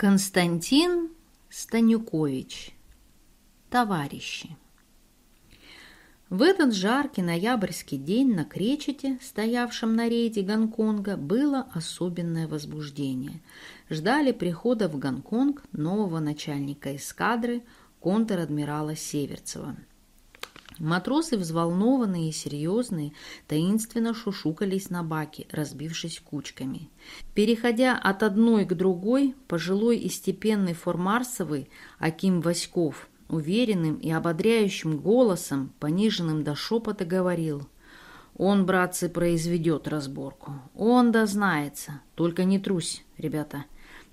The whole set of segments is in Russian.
Константин Станюкович. Товарищи. В этот жаркий ноябрьский день на Кречете, стоявшем на рейде Гонконга, было особенное возбуждение. Ждали прихода в Гонконг нового начальника эскадры контр-адмирала Северцева. Матросы, взволнованные и серьезные, таинственно шушукались на баке, разбившись кучками. Переходя от одной к другой, пожилой и степенный формарсовый Аким Васьков уверенным и ободряющим голосом, пониженным до шепота, говорил «Он, братцы, произведет разборку. Он дознается. Только не трусь, ребята».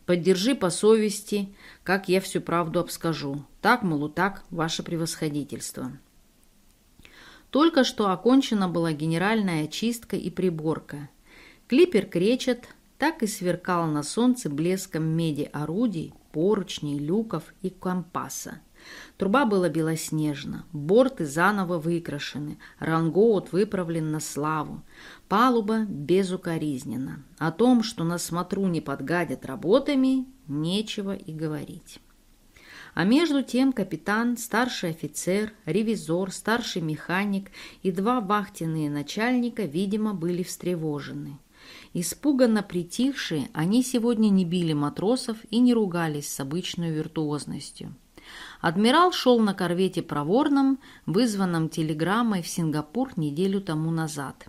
Поддержи по совести, как я всю правду обскажу. Так, мол, так, ваше превосходительство. Только что окончена была генеральная очистка и приборка. Клипер кречет, так и сверкал на солнце блеском меди орудий, поручней, люков и компаса. Труба была белоснежна, борты заново выкрашены, рангоут выправлен на славу, палуба безукоризнена. О том, что на смотру не подгадят работами, нечего и говорить. А между тем капитан, старший офицер, ревизор, старший механик и два вахтенные начальника, видимо, были встревожены. Испуганно притихшие, они сегодня не били матросов и не ругались с обычной виртуозностью. Адмирал шел на корвете проворном, вызванном телеграммой в Сингапур неделю тому назад.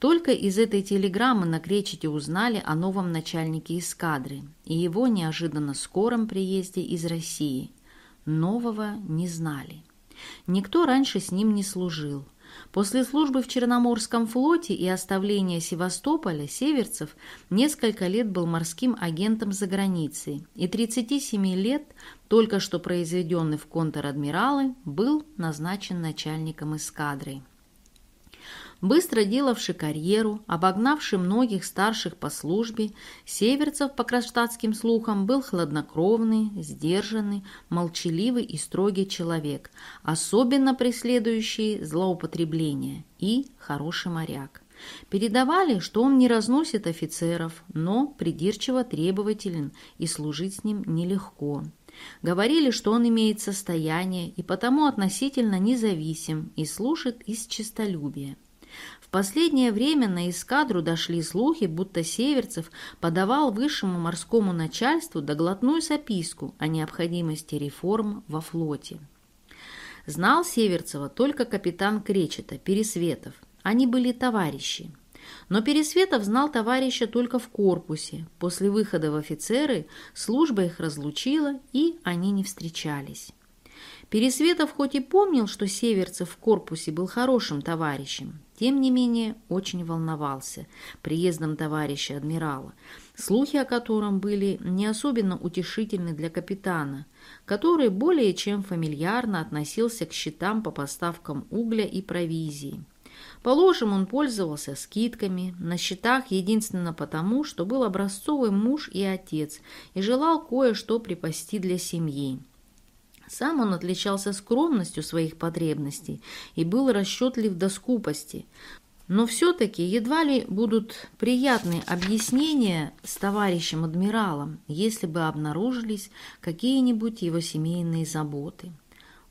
Только из этой телеграммы на Кречете узнали о новом начальнике эскадры и его неожиданно скором приезде из России – Нового не знали. Никто раньше с ним не служил. После службы в Черноморском флоте и оставления Севастополя Северцев несколько лет был морским агентом за границей и 37 лет, только что произведенный в контр-адмиралы, был назначен начальником эскадры быстро делавший карьеру, обогнавший многих старших по службе, Северцев, по кронштадтским слухам, был хладнокровный, сдержанный, молчаливый и строгий человек, особенно преследующий злоупотребление, и хороший моряк. Передавали, что он не разносит офицеров, но придирчиво требователен и служить с ним нелегко. Говорили, что он имеет состояние и потому относительно независим и служит из честолюбия. Последнее время на эскадру дошли слухи, будто Северцев подавал высшему морскому начальству доглотную записку о необходимости реформ во флоте. Знал Северцева только капитан Кречета, Пересветов. Они были товарищи. Но Пересветов знал товарища только в корпусе. После выхода в офицеры служба их разлучила, и они не встречались. Пересветов хоть и помнил, что Северцев в корпусе был хорошим товарищем, тем не менее очень волновался приездом товарища адмирала, слухи о котором были не особенно утешительны для капитана, который более чем фамильярно относился к счетам по поставкам угля и провизии. Положим, он пользовался скидками на счетах единственно потому, что был образцовый муж и отец и желал кое-что припасти для семьи. Сам он отличался скромностью своих потребностей и был расчетлив до скупости. Но все-таки едва ли будут приятные объяснения с товарищем адмиралом, если бы обнаружились какие-нибудь его семейные заботы.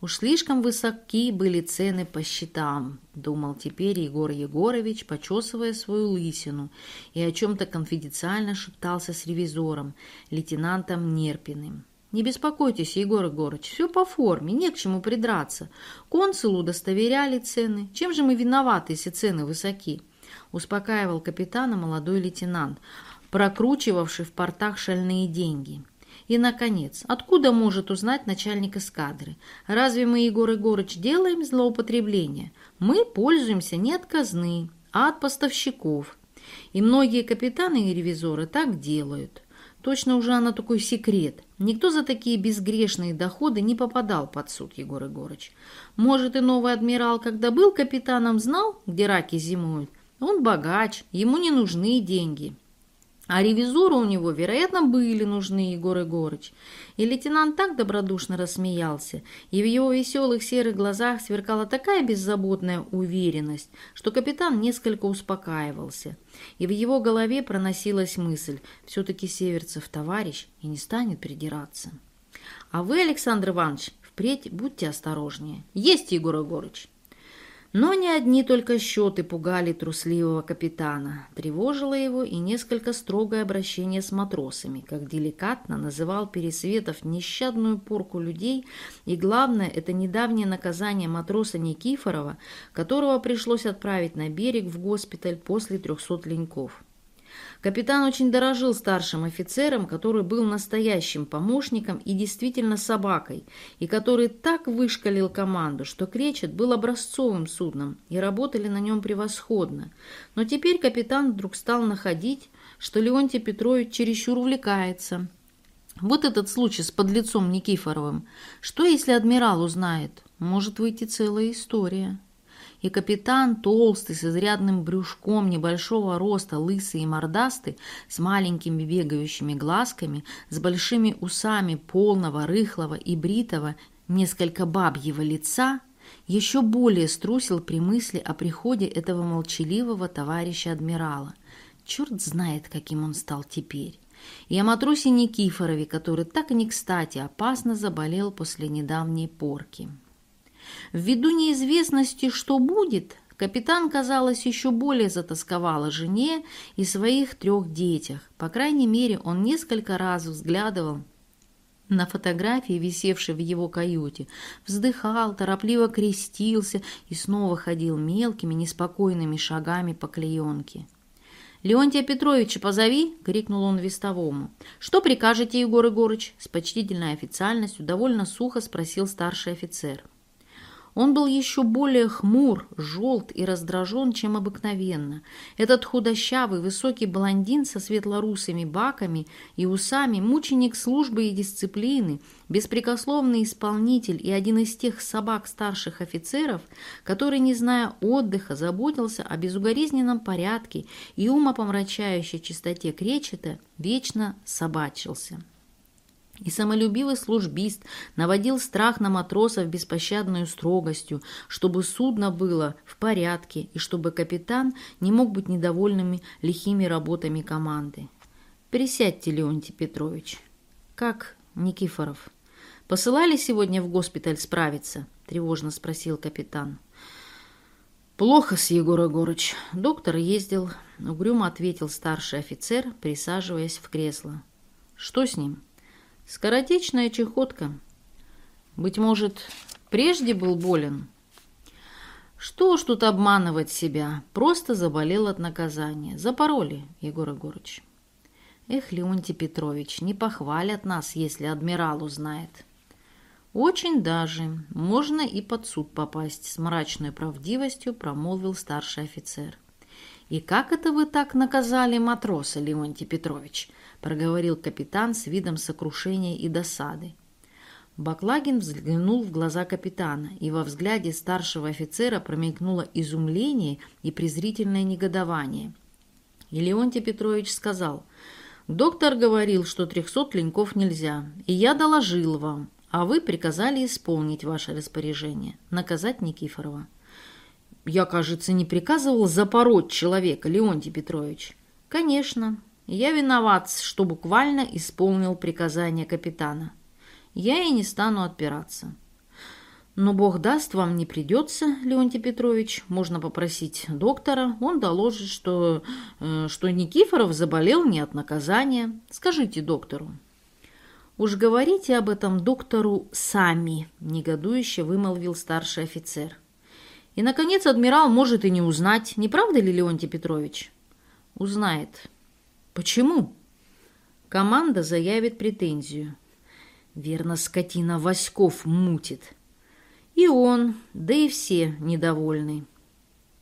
Уж слишком высоки были цены по счетам, думал теперь Егор Егорович, почесывая свою лысину, и о чем-то конфиденциально шептался с ревизором, лейтенантом Нерпиным. Не беспокойтесь, Егор Егорыч, все по форме, не к чему придраться. Консулу удостоверяли цены. Чем же мы виноваты, если цены высоки? Успокаивал капитана молодой лейтенант, прокручивавший в портах шальные деньги. И, наконец, откуда может узнать начальник эскадры? Разве мы, Егор Егорыч, делаем злоупотребление? Мы пользуемся не от казны, а от поставщиков. И многие капитаны и ревизоры так делают. Точно уже она такой секрет. Никто за такие безгрешные доходы не попадал под суд, Егор Егорыч. Может, и новый адмирал, когда был капитаном, знал, где раки зимуют? Он богач, ему не нужны деньги. А ревизоры у него, вероятно, были нужны, Егор Егорыч. И лейтенант так добродушно рассмеялся, и в его веселых серых глазах сверкала такая беззаботная уверенность, что капитан несколько успокаивался. И в его голове проносилась мысль, все-таки Северцев товарищ и не станет придираться. А вы, Александр Иванович, впредь будьте осторожнее. Есть, Егор Егорыч. Но не одни только счеты пугали трусливого капитана. Тревожило его и несколько строгое обращение с матросами, как деликатно называл Пересветов нещадную порку людей, и главное, это недавнее наказание матроса Никифорова, которого пришлось отправить на берег в госпиталь после трехсот леньков. Капитан очень дорожил старшим офицером, который был настоящим помощником и действительно собакой, и который так вышкалил команду, что Кречет был образцовым судном, и работали на нем превосходно. Но теперь капитан вдруг стал находить, что Леонтий Петрович чересчур увлекается. Вот этот случай с подлецом Никифоровым. Что, если адмирал узнает? Может выйти целая история и капитан, толстый, с изрядным брюшком, небольшого роста, лысый и мордастый, с маленькими бегающими глазками, с большими усами полного, рыхлого и бритого, несколько бабьего лица, еще более струсил при мысли о приходе этого молчаливого товарища адмирала. Черт знает, каким он стал теперь. И о матросе Никифорове, который так и не кстати опасно заболел после недавней порки. Ввиду неизвестности, что будет, капитан, казалось, еще более затасковал о жене и своих трех детях. По крайней мере, он несколько раз взглядывал на фотографии, висевшие в его каюте, вздыхал, торопливо крестился и снова ходил мелкими, неспокойными шагами по клеенке. «Леонтия Петровича позови!» — крикнул он вестовому. «Что прикажете, Егор Егорыч?» С почтительной официальностью довольно сухо спросил старший офицер. Он был еще более хмур, желт и раздражен, чем обыкновенно. Этот худощавый, высокий блондин со светлорусыми баками и усами, мученик службы и дисциплины, беспрекословный исполнитель и один из тех собак старших офицеров, который, не зная отдыха, заботился о безугоризненном порядке и умопомрачающей чистоте кречета, вечно собачился. И самолюбивый службист наводил страх на матросов беспощадной строгостью, чтобы судно было в порядке и чтобы капитан не мог быть недовольными лихими работами команды. «Присядьте, Леонтий Петрович». «Как, Никифоров? Посылали сегодня в госпиталь справиться?» – тревожно спросил капитан. «Плохо с Егор Егорыч. Доктор ездил», – угрюмо ответил старший офицер, присаживаясь в кресло. «Что с ним?» Скоротечная чехотка. Быть может, прежде был болен? Что уж тут обманывать себя, просто заболел от наказания. Запороли, Егор Егорыч. Эх, Леонтий Петрович, не похвалят нас, если адмирал узнает. Очень даже. Можно и под суд попасть, с мрачной правдивостью промолвил старший офицер. И как это вы так наказали матроса, Леонтий Петрович? Проговорил капитан с видом сокрушения и досады. Баклагин взглянул в глаза капитана, и во взгляде старшего офицера промелькнуло изумление и презрительное негодование. И Леонтий Петрович сказал, «Доктор говорил, что трехсот леньков нельзя, и я доложил вам, а вы приказали исполнить ваше распоряжение, наказать Никифорова». «Я, кажется, не приказывал запороть человека, Леонтий Петрович». «Конечно, я виноват, что буквально исполнил приказание капитана. Я и не стану отпираться. Но Бог даст, вам не придется, Леонтий Петрович. Можно попросить доктора. Он доложит, что, э, что Никифоров заболел не от наказания. Скажите доктору. «Уж говорите об этом доктору сами», — негодующе вымолвил старший офицер. «И, наконец, адмирал может и не узнать, не правда ли, Леонтий Петрович?» «Узнает», Почему? Команда заявит претензию. Верно, скотина Васьков мутит. И он, да и все недовольны.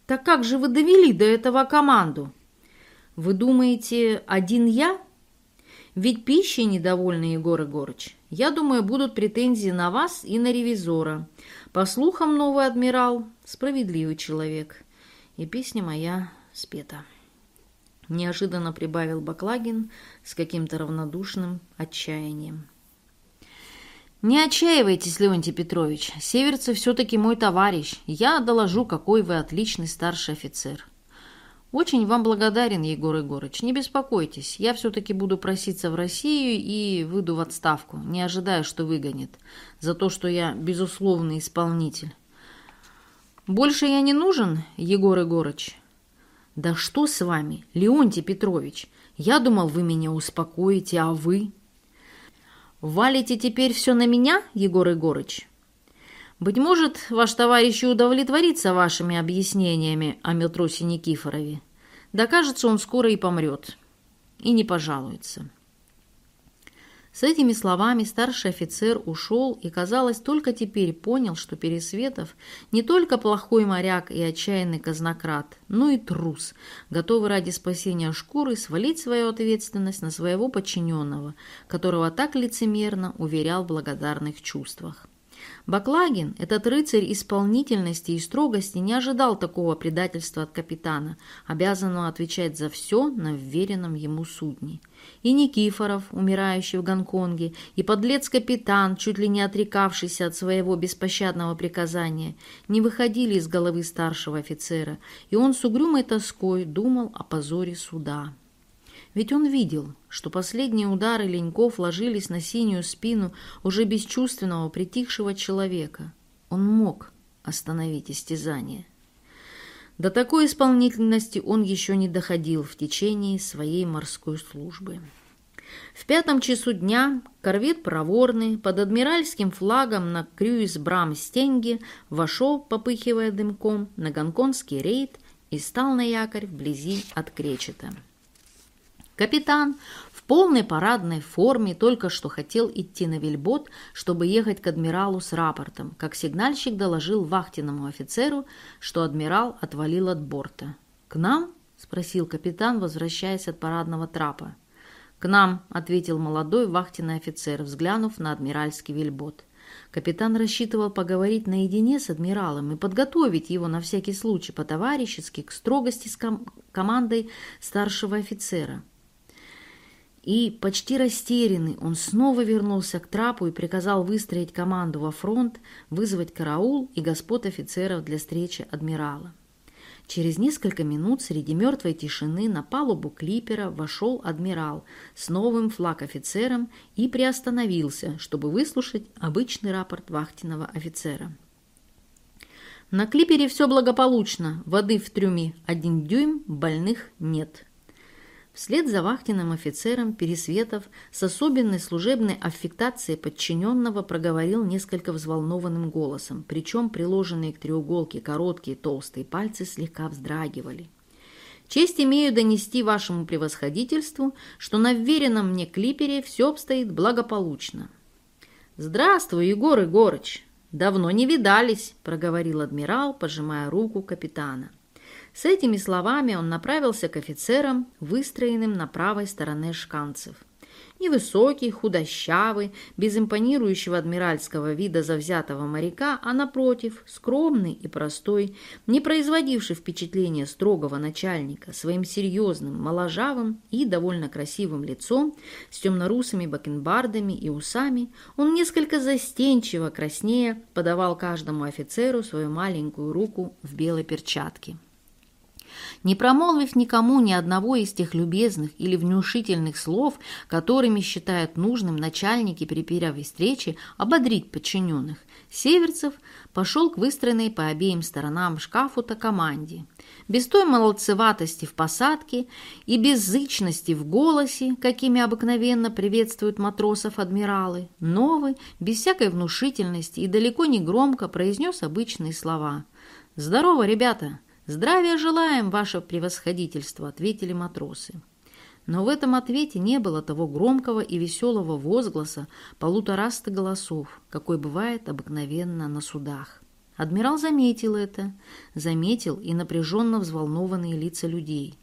Так как же вы довели до этого команду? Вы думаете, один я? Ведь пищей недовольны, Егор Егорыч. Я думаю, будут претензии на вас и на ревизора. По слухам, новый адмирал – справедливый человек. И песня моя спета. Неожиданно прибавил Баклагин с каким-то равнодушным отчаянием. «Не отчаивайтесь, Леонтий Петрович. Северцев все-таки мой товарищ. Я доложу, какой вы отличный старший офицер. Очень вам благодарен, Егор Егорыч. Не беспокойтесь. Я все-таки буду проситься в Россию и выйду в отставку, не ожидая, что выгонит. За то, что я безусловный исполнитель. Больше я не нужен, Егор Егорыч?» «Да что с вами, Леонтий Петрович? Я думал, вы меня успокоите, а вы...» «Валите теперь все на меня, Егор Егорыч?» «Быть может, ваш товарищ удовлетворится вашими объяснениями о Милтросе Никифорове. Да, кажется, он скоро и помрет. И не пожалуется». С этими словами старший офицер ушел и, казалось, только теперь понял, что Пересветов не только плохой моряк и отчаянный казнократ, но и трус, готовый ради спасения шкуры свалить свою ответственность на своего подчиненного, которого так лицемерно уверял в благодарных чувствах. Баклагин, этот рыцарь исполнительности и строгости, не ожидал такого предательства от капитана, обязанного отвечать за все на вверенном ему судне. И Никифоров, умирающий в Гонконге, и подлец-капитан, чуть ли не отрекавшийся от своего беспощадного приказания, не выходили из головы старшего офицера, и он с угрюмой тоской думал о позоре суда. Ведь он видел, что последние удары леньков ложились на синюю спину уже бесчувственного, притихшего человека. Он мог остановить истязание. До такой исполнительности он еще не доходил в течение своей морской службы. В пятом часу дня корвет проворный под адмиральским флагом на крюиз брам стенги вошел, попыхивая дымком, на гонконгский рейд и стал на якорь вблизи от Кречета. Капитан в полной парадной форме только что хотел идти на вельбот, чтобы ехать к адмиралу с рапортом, как сигнальщик доложил вахтенному офицеру, что адмирал отвалил от борта. «К нам?» – спросил капитан, возвращаясь от парадного трапа. «К нам», – ответил молодой вахтенный офицер, взглянув на адмиральский вельбот. Капитан рассчитывал поговорить наедине с адмиралом и подготовить его на всякий случай по-товарищески к строгости с ком командой старшего офицера. И, почти растерянный, он снова вернулся к трапу и приказал выстроить команду во фронт, вызвать караул и господ офицеров для встречи адмирала. Через несколько минут среди мертвой тишины на палубу клипера вошел адмирал с новым флаг-офицером и приостановился, чтобы выслушать обычный рапорт вахтенного офицера. На клипере все благополучно, воды в трюме один дюйм, больных нет. Вслед за вахтенным офицером Пересветов с особенной служебной аффектацией подчиненного проговорил несколько взволнованным голосом, причем приложенные к треуголке короткие толстые пальцы слегка вздрагивали. «Честь имею донести вашему превосходительству, что на вверенном мне клипере все обстоит благополучно». «Здравствуй, Егор Егорыч! Давно не видались», — проговорил адмирал, пожимая руку капитана. С этими словами он направился к офицерам, выстроенным на правой стороне шканцев. Невысокий, худощавый, без импонирующего адмиральского вида завзятого моряка, а напротив, скромный и простой, не производивший впечатления строгого начальника, своим серьезным, моложавым и довольно красивым лицом, с темно-русыми бакенбардами и усами, он несколько застенчиво краснее подавал каждому офицеру свою маленькую руку в белой перчатке. Не промолвив никому ни одного из тех любезных или внушительных слов, которыми считают нужным начальники при первой встрече ободрить подчиненных, Северцев пошел к выстроенной по обеим сторонам шкафу-то команде. Без той молодцеватости в посадке и беззычности в голосе, какими обыкновенно приветствуют матросов адмиралы, новый, без всякой внушительности и далеко не громко произнес обычные слова. «Здорово, ребята! «Здравия желаем, ваше превосходительство», — ответили матросы. Но в этом ответе не было того громкого и веселого возгласа полутораста голосов, какой бывает обыкновенно на судах. Адмирал заметил это, заметил и напряженно взволнованные лица людей.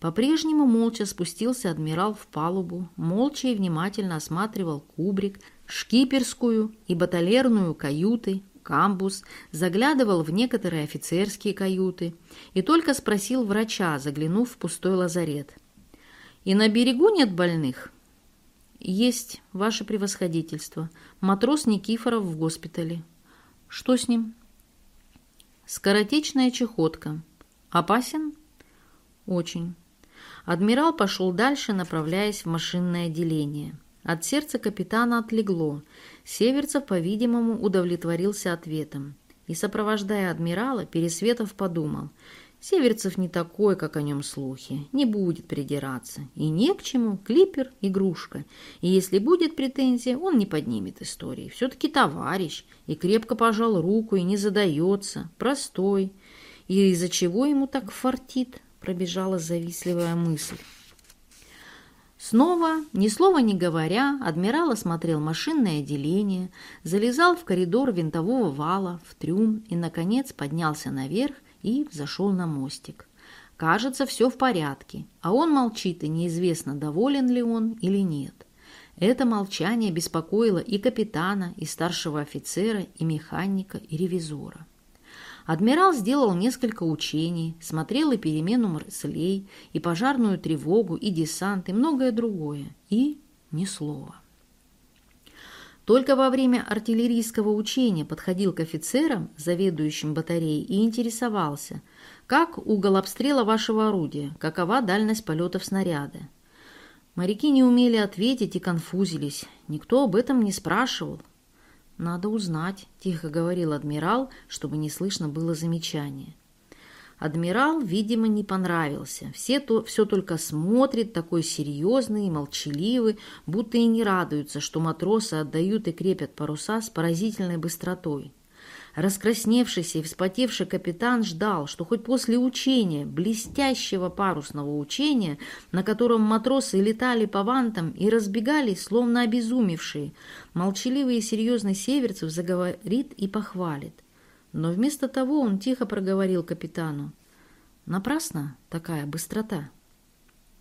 По-прежнему молча спустился адмирал в палубу, молча и внимательно осматривал кубрик, шкиперскую и баталерную каюты, камбуз, заглядывал в некоторые офицерские каюты и только спросил врача, заглянув в пустой лазарет. «И на берегу нет больных?» «Есть, ваше превосходительство. Матрос Никифоров в госпитале». «Что с ним?» «Скоротечная чехотка. Опасен?» «Очень». Адмирал пошел дальше, направляясь в машинное отделение. От сердца капитана отлегло. Северцев, по-видимому, удовлетворился ответом. И, сопровождая адмирала, Пересветов подумал. Северцев не такой, как о нем слухи. Не будет придираться. И не к чему. Клипер – игрушка. И если будет претензия, он не поднимет истории. Все-таки товарищ. И крепко пожал руку, и не задается. Простой. И из-за чего ему так фартит? Пробежала завистливая мысль. Снова, ни слова не говоря, адмирал осмотрел машинное отделение, залезал в коридор винтового вала, в трюм и, наконец, поднялся наверх и взошел на мостик. Кажется, все в порядке, а он молчит, и неизвестно, доволен ли он или нет. Это молчание беспокоило и капитана, и старшего офицера, и механика, и ревизора. Адмирал сделал несколько учений, смотрел и перемену морслей, и пожарную тревогу, и десант, и многое другое. И ни слова. Только во время артиллерийского учения подходил к офицерам, заведующим батареей, и интересовался, как угол обстрела вашего орудия, какова дальность полетов снаряда. Моряки не умели ответить и конфузились. Никто об этом не спрашивал. «Надо узнать», – тихо говорил адмирал, чтобы не слышно было замечания. Адмирал, видимо, не понравился. Все, то, все только смотрит, такой серьезный и молчаливый, будто и не радуются, что матросы отдают и крепят паруса с поразительной быстротой. Раскрасневшийся и вспотевший капитан ждал, что хоть после учения, блестящего парусного учения, на котором матросы летали по вантам и разбегались, словно обезумевшие, молчаливый и серьезный Северцев заговорит и похвалит. Но вместо того он тихо проговорил капитану. «Напрасно такая быстрота».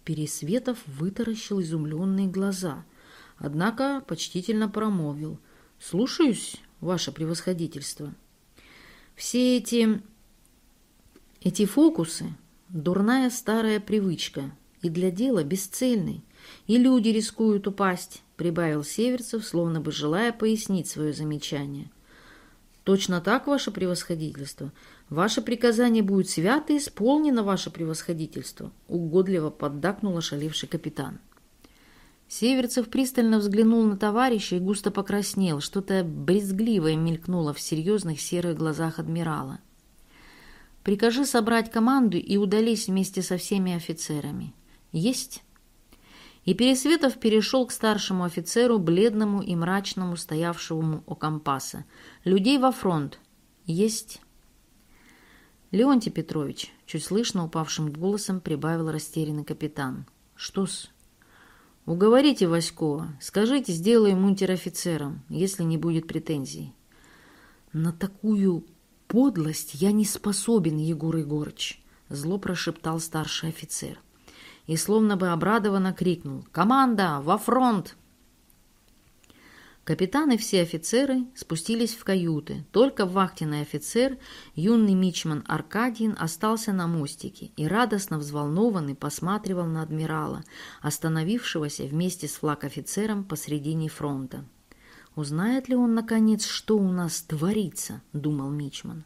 Пересветов вытаращил изумленные глаза, однако почтительно промолвил. «Слушаюсь, ваше превосходительство». Все эти... эти фокусы – дурная старая привычка и для дела бесцельный. И люди рискуют упасть, прибавил Северцев, словно бы желая пояснить свое замечание. Точно так, ваше превосходительство. Ваше приказание будет свято исполнено, ваше превосходительство, угодливо поддакнул ошалевший капитан. Северцев пристально взглянул на товарища и густо покраснел. Что-то брезгливое мелькнуло в серьезных серых глазах адмирала. «Прикажи собрать команду и удались вместе со всеми офицерами». «Есть». И Пересветов перешел к старшему офицеру, бледному и мрачному, стоявшему у компаса. «Людей во фронт». «Есть». «Леонтий Петрович», — чуть слышно упавшим голосом прибавил растерянный капитан. «Что-с?» Уговорите Васькова, скажите, сделаем унтер-офицером, если не будет претензий. На такую подлость я не способен, Егор Егорыч, зло прошептал старший офицер. И словно бы обрадованно крикнул «Команда! Во фронт!» Капитан и все офицеры спустились в каюты. Только вахтенный офицер, юный мичман Аркадьин, остался на мостике и радостно взволнованный посматривал на адмирала, остановившегося вместе с флаг-офицером посредине фронта. «Узнает ли он, наконец, что у нас творится?» – думал мичман.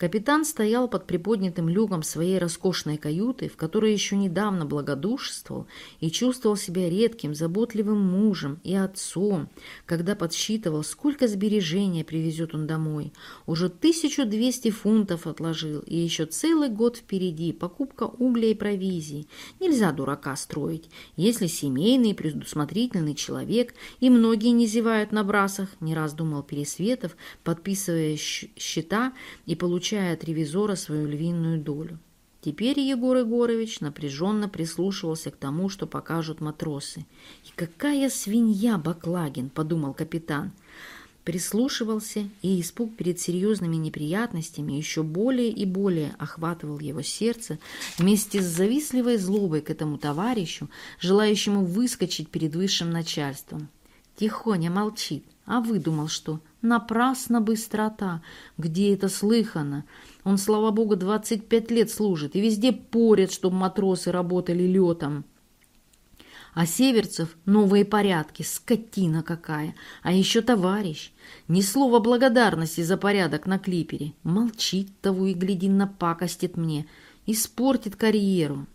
Капитан стоял под приподнятым люком своей роскошной каюты, в которой еще недавно благодушествовал и чувствовал себя редким, заботливым мужем и отцом, когда подсчитывал, сколько сбережения привезет он домой. Уже 1200 фунтов отложил, и еще целый год впереди покупка угля и провизии. Нельзя дурака строить. Если семейный, предусмотрительный человек, и многие не зевают на брасах, не раз думал Пересветов, подписывая счета и получая получая от ревизора свою львиную долю. Теперь Егор Егорович напряженно прислушивался к тому, что покажут матросы. «И какая свинья Баклагин!» – подумал капитан. Прислушивался, и испуг перед серьезными неприятностями еще более и более охватывал его сердце вместе с завистливой злобой к этому товарищу, желающему выскочить перед высшим начальством. Тихоня молчит, а выдумал, что напрасно быстрота. Где это слыхано? Он, слава богу, 25 лет служит, и везде порят, чтобы матросы работали летом. А Северцев — новые порядки, скотина какая. А еще товарищ. Ни слова благодарности за порядок на клипере. Молчит того и, гляди, напакостит мне. Испортит карьеру.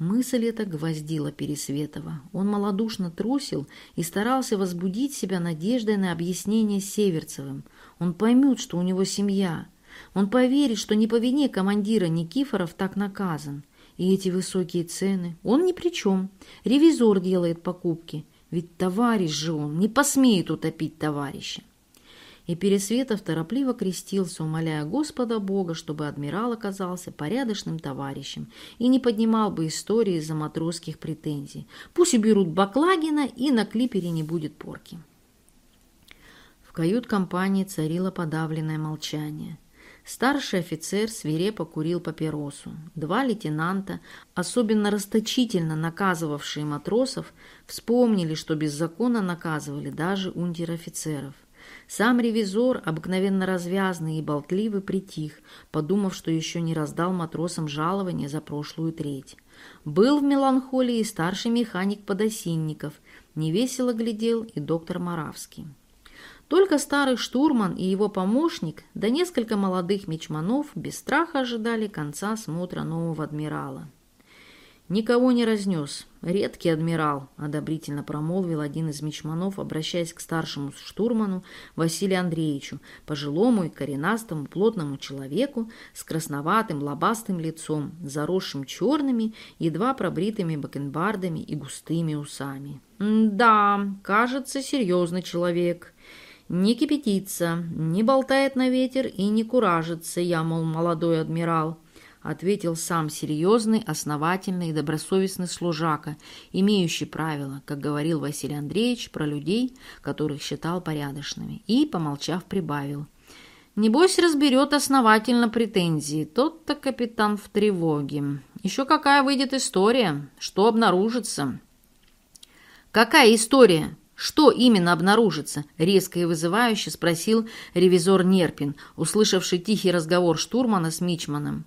Мысль эта гвоздила Пересветова. Он малодушно трусил и старался возбудить себя надеждой на объяснение Северцевым. Он поймет, что у него семья. Он поверит, что не по вине командира Никифоров так наказан. И эти высокие цены. Он ни при чем. Ревизор делает покупки. Ведь товарищ же он, не посмеет утопить товарища. И Пересветов торопливо крестился, умоляя Господа Бога, чтобы адмирал оказался порядочным товарищем и не поднимал бы истории из-за матросских претензий. Пусть уберут Баклагина, и на клипере не будет порки. В кают-компании царило подавленное молчание. Старший офицер свирепо курил папиросу. Два лейтенанта, особенно расточительно наказывавшие матросов, вспомнили, что беззаконно наказывали даже унтер-офицеров. Сам ревизор, обыкновенно развязный и болтливый, притих, подумав, что еще не раздал матросам жалование за прошлую треть. Был в меланхолии старший механик Подосинников, невесело глядел и доктор Моравский. Только старый штурман и его помощник, да несколько молодых мечманов без страха ожидали конца смотра нового адмирала. «Никого не разнес. Редкий адмирал», — одобрительно промолвил один из мечманов, обращаясь к старшему штурману Василию Андреевичу, пожилому и коренастому плотному человеку с красноватым лобастым лицом, заросшим черными, едва пробритыми бакенбардами и густыми усами. «Да, кажется, серьезный человек. Не кипятится, не болтает на ветер и не куражится, я, мол, молодой адмирал». — ответил сам серьезный, основательный и добросовестный служака, имеющий правила, как говорил Василий Андреевич, про людей, которых считал порядочными, и, помолчав, прибавил. «Небось, разберет основательно претензии. Тот-то капитан в тревоге. Еще какая выйдет история? Что обнаружится?» «Какая история?» «Что именно обнаружится?» — резко и вызывающе спросил ревизор Нерпин, услышавший тихий разговор штурмана с Мичманом.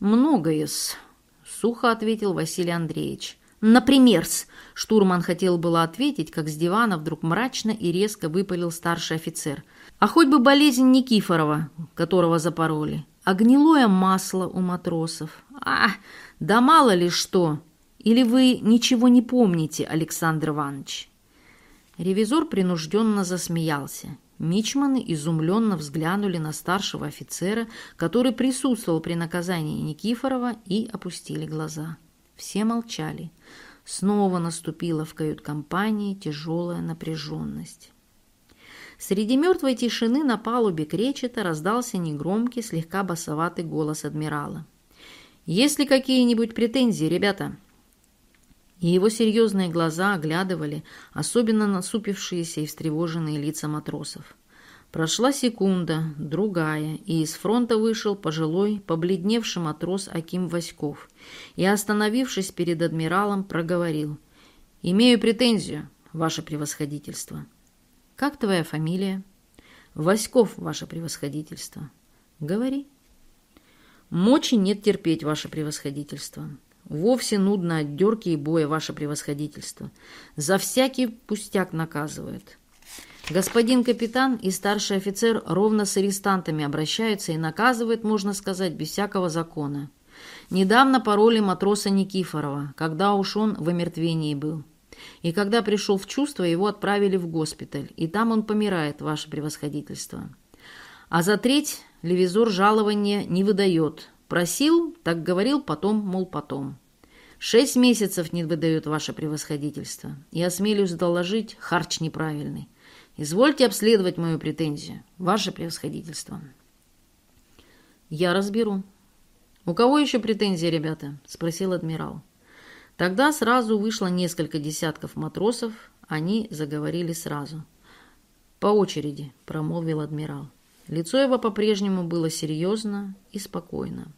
«Многое-с», — сухо ответил Василий Андреевич. «Например-с!» — штурман хотел было ответить, как с дивана вдруг мрачно и резко выпалил старший офицер. «А хоть бы болезнь Никифорова, которого запороли, а гнилое масло у матросов. А, да мало ли что! Или вы ничего не помните, Александр Иванович?» Ревизор принужденно засмеялся. Мичманы изумленно взглянули на старшего офицера, который присутствовал при наказании Никифорова, и опустили глаза. Все молчали. Снова наступила в кают-компании тяжелая напряженность. Среди мертвой тишины на палубе кречета раздался негромкий, слегка басоватый голос адмирала. «Есть ли какие-нибудь претензии, ребята?» И его серьезные глаза оглядывали особенно насупившиеся и встревоженные лица матросов. Прошла секунда, другая, и из фронта вышел пожилой, побледневший матрос Аким Васьков и, остановившись перед адмиралом, проговорил «Имею претензию, ваше превосходительство». «Как твоя фамилия?» «Васьков, ваше превосходительство». «Говори». «Мочи нет терпеть, ваше превосходительство». Вовсе нудно от дерки и боя, ваше превосходительство. За всякий пустяк наказывает. Господин капитан и старший офицер ровно с арестантами обращаются и наказывают, можно сказать, без всякого закона. Недавно пороли матроса Никифорова, когда уж он в омертвении был. И когда пришел в чувство, его отправили в госпиталь, и там он помирает, ваше превосходительство. А за треть левизор жалования не выдает. Просил, так говорил, потом, мол, потом. Шесть месяцев не выдает ваше превосходительство. И осмелюсь доложить, харч неправильный. Извольте обследовать мою претензию, ваше превосходительство. Я разберу. У кого еще претензии, ребята? Спросил адмирал. Тогда сразу вышло несколько десятков матросов, они заговорили сразу. «По очереди», — промолвил адмирал. Лицо его по-прежнему было серьезно и спокойно.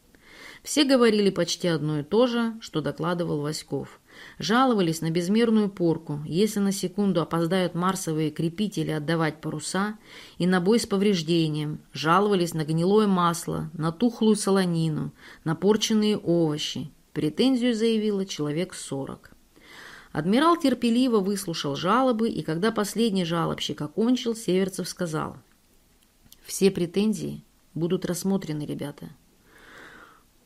Все говорили почти одно и то же, что докладывал Васьков. Жаловались на безмерную порку, если на секунду опоздают марсовые крепители отдавать паруса, и на бой с повреждением. Жаловались на гнилое масло, на тухлую солонину, на порченные овощи. Претензию заявила человек сорок. Адмирал терпеливо выслушал жалобы, и когда последний жалобщик окончил, Северцев сказал, «Все претензии будут рассмотрены, ребята».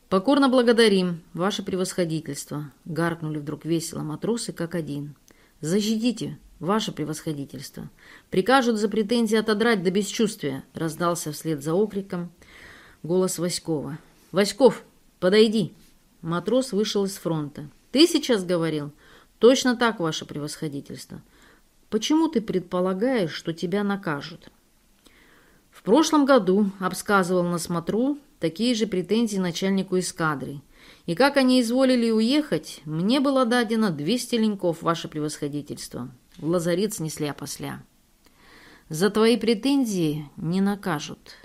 «Покорно благодарим, ваше превосходительство», — гаркнули вдруг весело матросы, как один. «Защитите, ваше превосходительство. Прикажут за претензии отодрать до бесчувствия», — раздался вслед за окриком голос Васькова. «Васьков, подойди!» Матрос вышел из фронта. «Ты сейчас говорил?» «Точно так, ваше превосходительство. Почему ты предполагаешь, что тебя накажут?» «В прошлом году обсказывал на смотру такие же претензии начальнику эскадры. И как они изволили уехать, мне было дадено 200 леньков, ваше превосходительство. В лазарет снесли опосля. За твои претензии не накажут.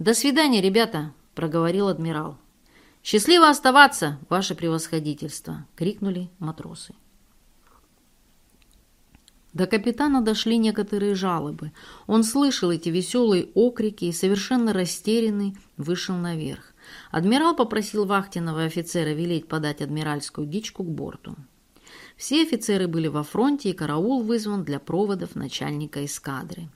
До свидания, ребята, проговорил адмирал. «Счастливо оставаться, ваше превосходительство!» — крикнули матросы. До капитана дошли некоторые жалобы. Он слышал эти веселые окрики и, совершенно растерянный, вышел наверх. Адмирал попросил вахтенного офицера велеть подать адмиральскую дичку к борту. Все офицеры были во фронте, и караул вызван для проводов начальника эскадры.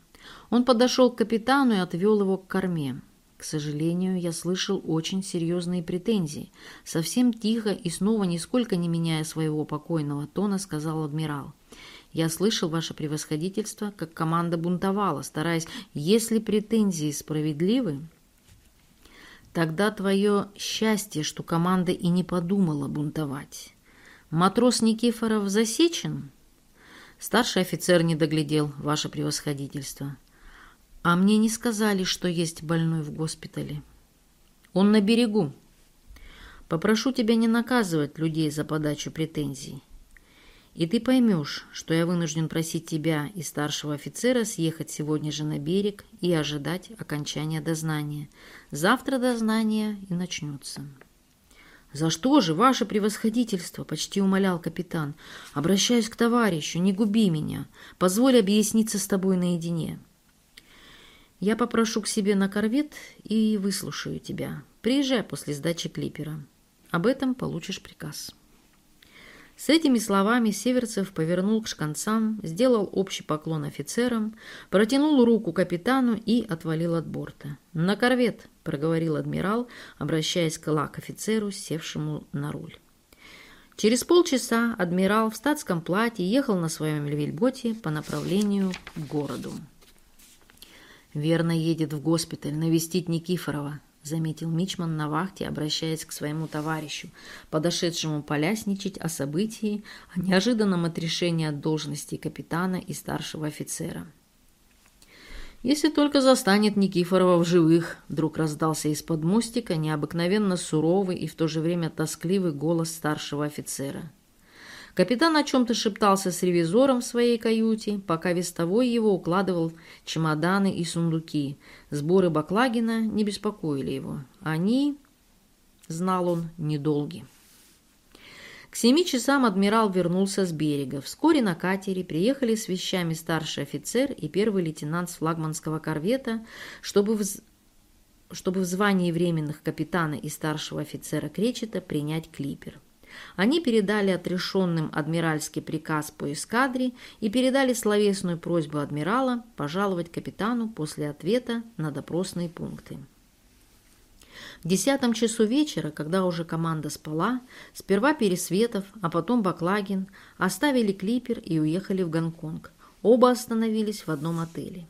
Он подошел к капитану и отвел его к корме. К сожалению, я слышал очень серьезные претензии. Совсем тихо и снова нисколько не меняя своего покойного тона, сказал адмирал. Я слышал, ваше превосходительство, как команда бунтовала, стараясь, если претензии справедливы, тогда твое счастье, что команда и не подумала бунтовать. Матрос Никифоров засечен? Старший офицер не доглядел, ваше превосходительство. А мне не сказали, что есть больной в госпитале. Он на берегу. Попрошу тебя не наказывать людей за подачу претензий. И ты поймешь, что я вынужден просить тебя и старшего офицера съехать сегодня же на берег и ожидать окончания дознания. Завтра дознание и начнется». «За что же, ваше превосходительство?» — почти умолял капитан. «Обращаюсь к товарищу, не губи меня. Позволь объясниться с тобой наедине». «Я попрошу к себе на корвет и выслушаю тебя. Приезжай после сдачи клипера. Об этом получишь приказ». С этими словами Северцев повернул к шканцам, сделал общий поклон офицерам, протянул руку капитану и отвалил от борта. «На корвет!» – проговорил адмирал, обращаясь к лак-офицеру, севшему на руль. Через полчаса адмирал в статском платье ехал на своем вельботе по направлению к городу. «Верно едет в госпиталь навестить Никифорова», заметил Мичман на вахте, обращаясь к своему товарищу, подошедшему полясничать о событии, о неожиданном отрешении от должности капитана и старшего офицера. «Если только застанет Никифорова в живых», — вдруг раздался из-под мостика необыкновенно суровый и в то же время тоскливый голос старшего офицера. Капитан о чем-то шептался с ревизором в своей каюте, пока вестовой его укладывал чемоданы и сундуки. Сборы Баклагина не беспокоили его. Они, знал он, недолги. К семи часам адмирал вернулся с берега. Вскоре на катере приехали с вещами старший офицер и первый лейтенант с флагманского корвета, чтобы в, чтобы в звании временных капитана и старшего офицера Кречета принять клипер. Они передали отрешенным адмиральский приказ по эскадре и передали словесную просьбу адмирала пожаловать капитану после ответа на допросные пункты. В десятом часу вечера, когда уже команда спала, сперва Пересветов, а потом Баклагин оставили клипер и уехали в Гонконг. Оба остановились в одном отеле.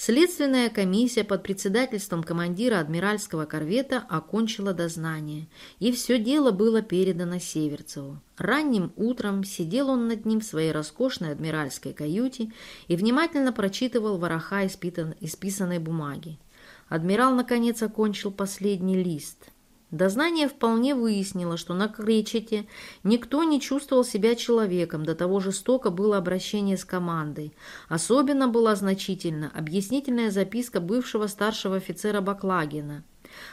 Следственная комиссия под председательством командира адмиральского корвета окончила дознание, и все дело было передано Северцеву. Ранним утром сидел он над ним в своей роскошной адмиральской каюте и внимательно прочитывал вороха исписанной бумаги. Адмирал, наконец, окончил последний лист – Дознание вполне выяснило, что на Кречете никто не чувствовал себя человеком, до того жестоко было обращение с командой. Особенно была значительна объяснительная записка бывшего старшего офицера Баклагина.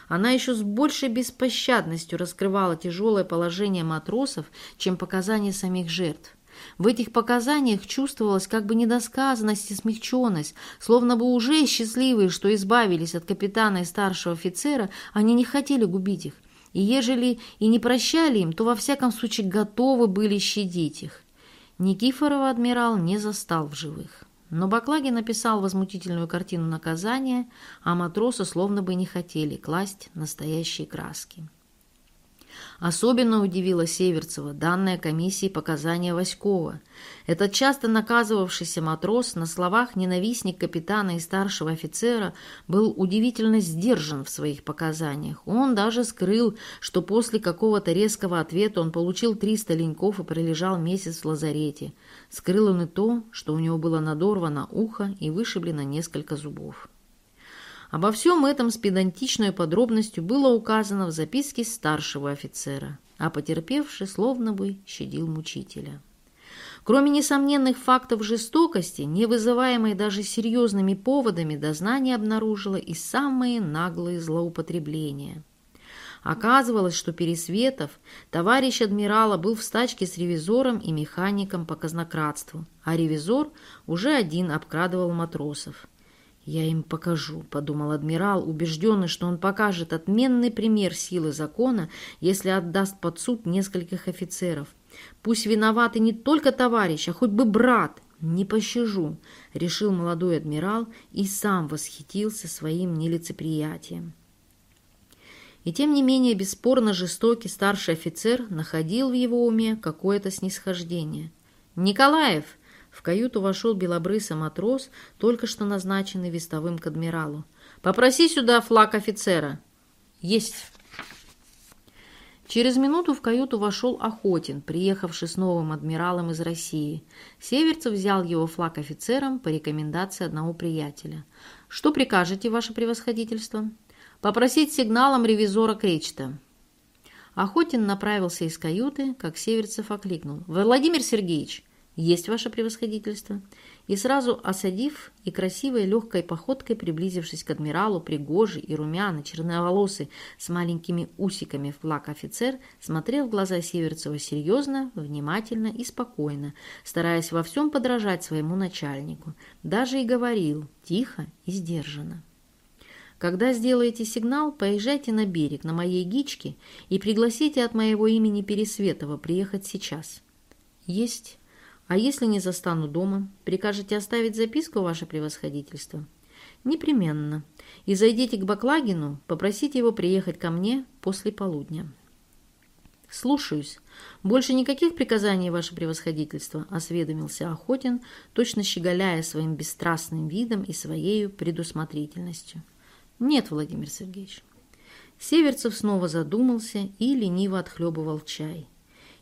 Она еще с большей беспощадностью раскрывала тяжелое положение матросов, чем показания самих жертв. В этих показаниях чувствовалась как бы недосказанность и смягченность, словно бы уже счастливые, что избавились от капитана и старшего офицера, они не хотели губить их, и ежели и не прощали им, то во всяком случае готовы были щадить их. Никифорова адмирал не застал в живых. Но Баклаги написал возмутительную картину наказания, а матросы словно бы не хотели класть настоящие краски. Особенно удивило Северцева данная комиссии показания Васькова. Этот часто наказывавшийся матрос, на словах ненавистник капитана и старшего офицера, был удивительно сдержан в своих показаниях. Он даже скрыл, что после какого-то резкого ответа он получил 300 леньков и пролежал месяц в лазарете. Скрыл он и то, что у него было надорвано ухо и вышиблено несколько зубов. Обо всем этом с педантичной подробностью было указано в записке старшего офицера, а потерпевший словно бы щадил мучителя. Кроме несомненных фактов жестокости, не вызываемой даже серьезными поводами, дознание обнаружило и самые наглые злоупотребления. Оказывалось, что Пересветов, товарищ адмирала, был в стачке с ревизором и механиком по казнократству, а ревизор уже один обкрадывал матросов. «Я им покажу», — подумал адмирал, убежденный, что он покажет отменный пример силы закона, если отдаст под суд нескольких офицеров. «Пусть виноваты не только товарищ, а хоть бы брат. Не пощажу», — решил молодой адмирал и сам восхитился своим нелицеприятием. И тем не менее бесспорно жестокий старший офицер находил в его уме какое-то снисхождение. «Николаев!» В каюту вошел белобрысый матрос, только что назначенный вестовым к адмиралу. «Попроси сюда флаг офицера». «Есть». Через минуту в каюту вошел Охотин, приехавший с новым адмиралом из России. Северцев взял его флаг офицером по рекомендации одного приятеля. «Что прикажете, ваше превосходительство?» «Попросить сигналом ревизора Кречета». Охотин направился из каюты, как Северцев окликнул. «Владимир Сергеевич!» «Есть ваше превосходительство». И сразу осадив и красивой легкой походкой, приблизившись к адмиралу, пригожий и румяный, черноволосый, с маленькими усиками флаг офицер, смотрел в глаза Северцева серьезно, внимательно и спокойно, стараясь во всем подражать своему начальнику. Даже и говорил тихо и сдержанно. Когда сделаете сигнал, поезжайте на берег, на моей гичке, и пригласите от моего имени Пересветова приехать сейчас. Есть а если не застану дома, прикажете оставить записку, ваше превосходительство? Непременно. И зайдите к Баклагину, попросите его приехать ко мне после полудня. «Слушаюсь. Больше никаких приказаний, ваше превосходительство», — осведомился Охотин, точно щеголяя своим бесстрастным видом и своей предусмотрительностью. «Нет, Владимир Сергеевич». Северцев снова задумался и лениво отхлебывал чай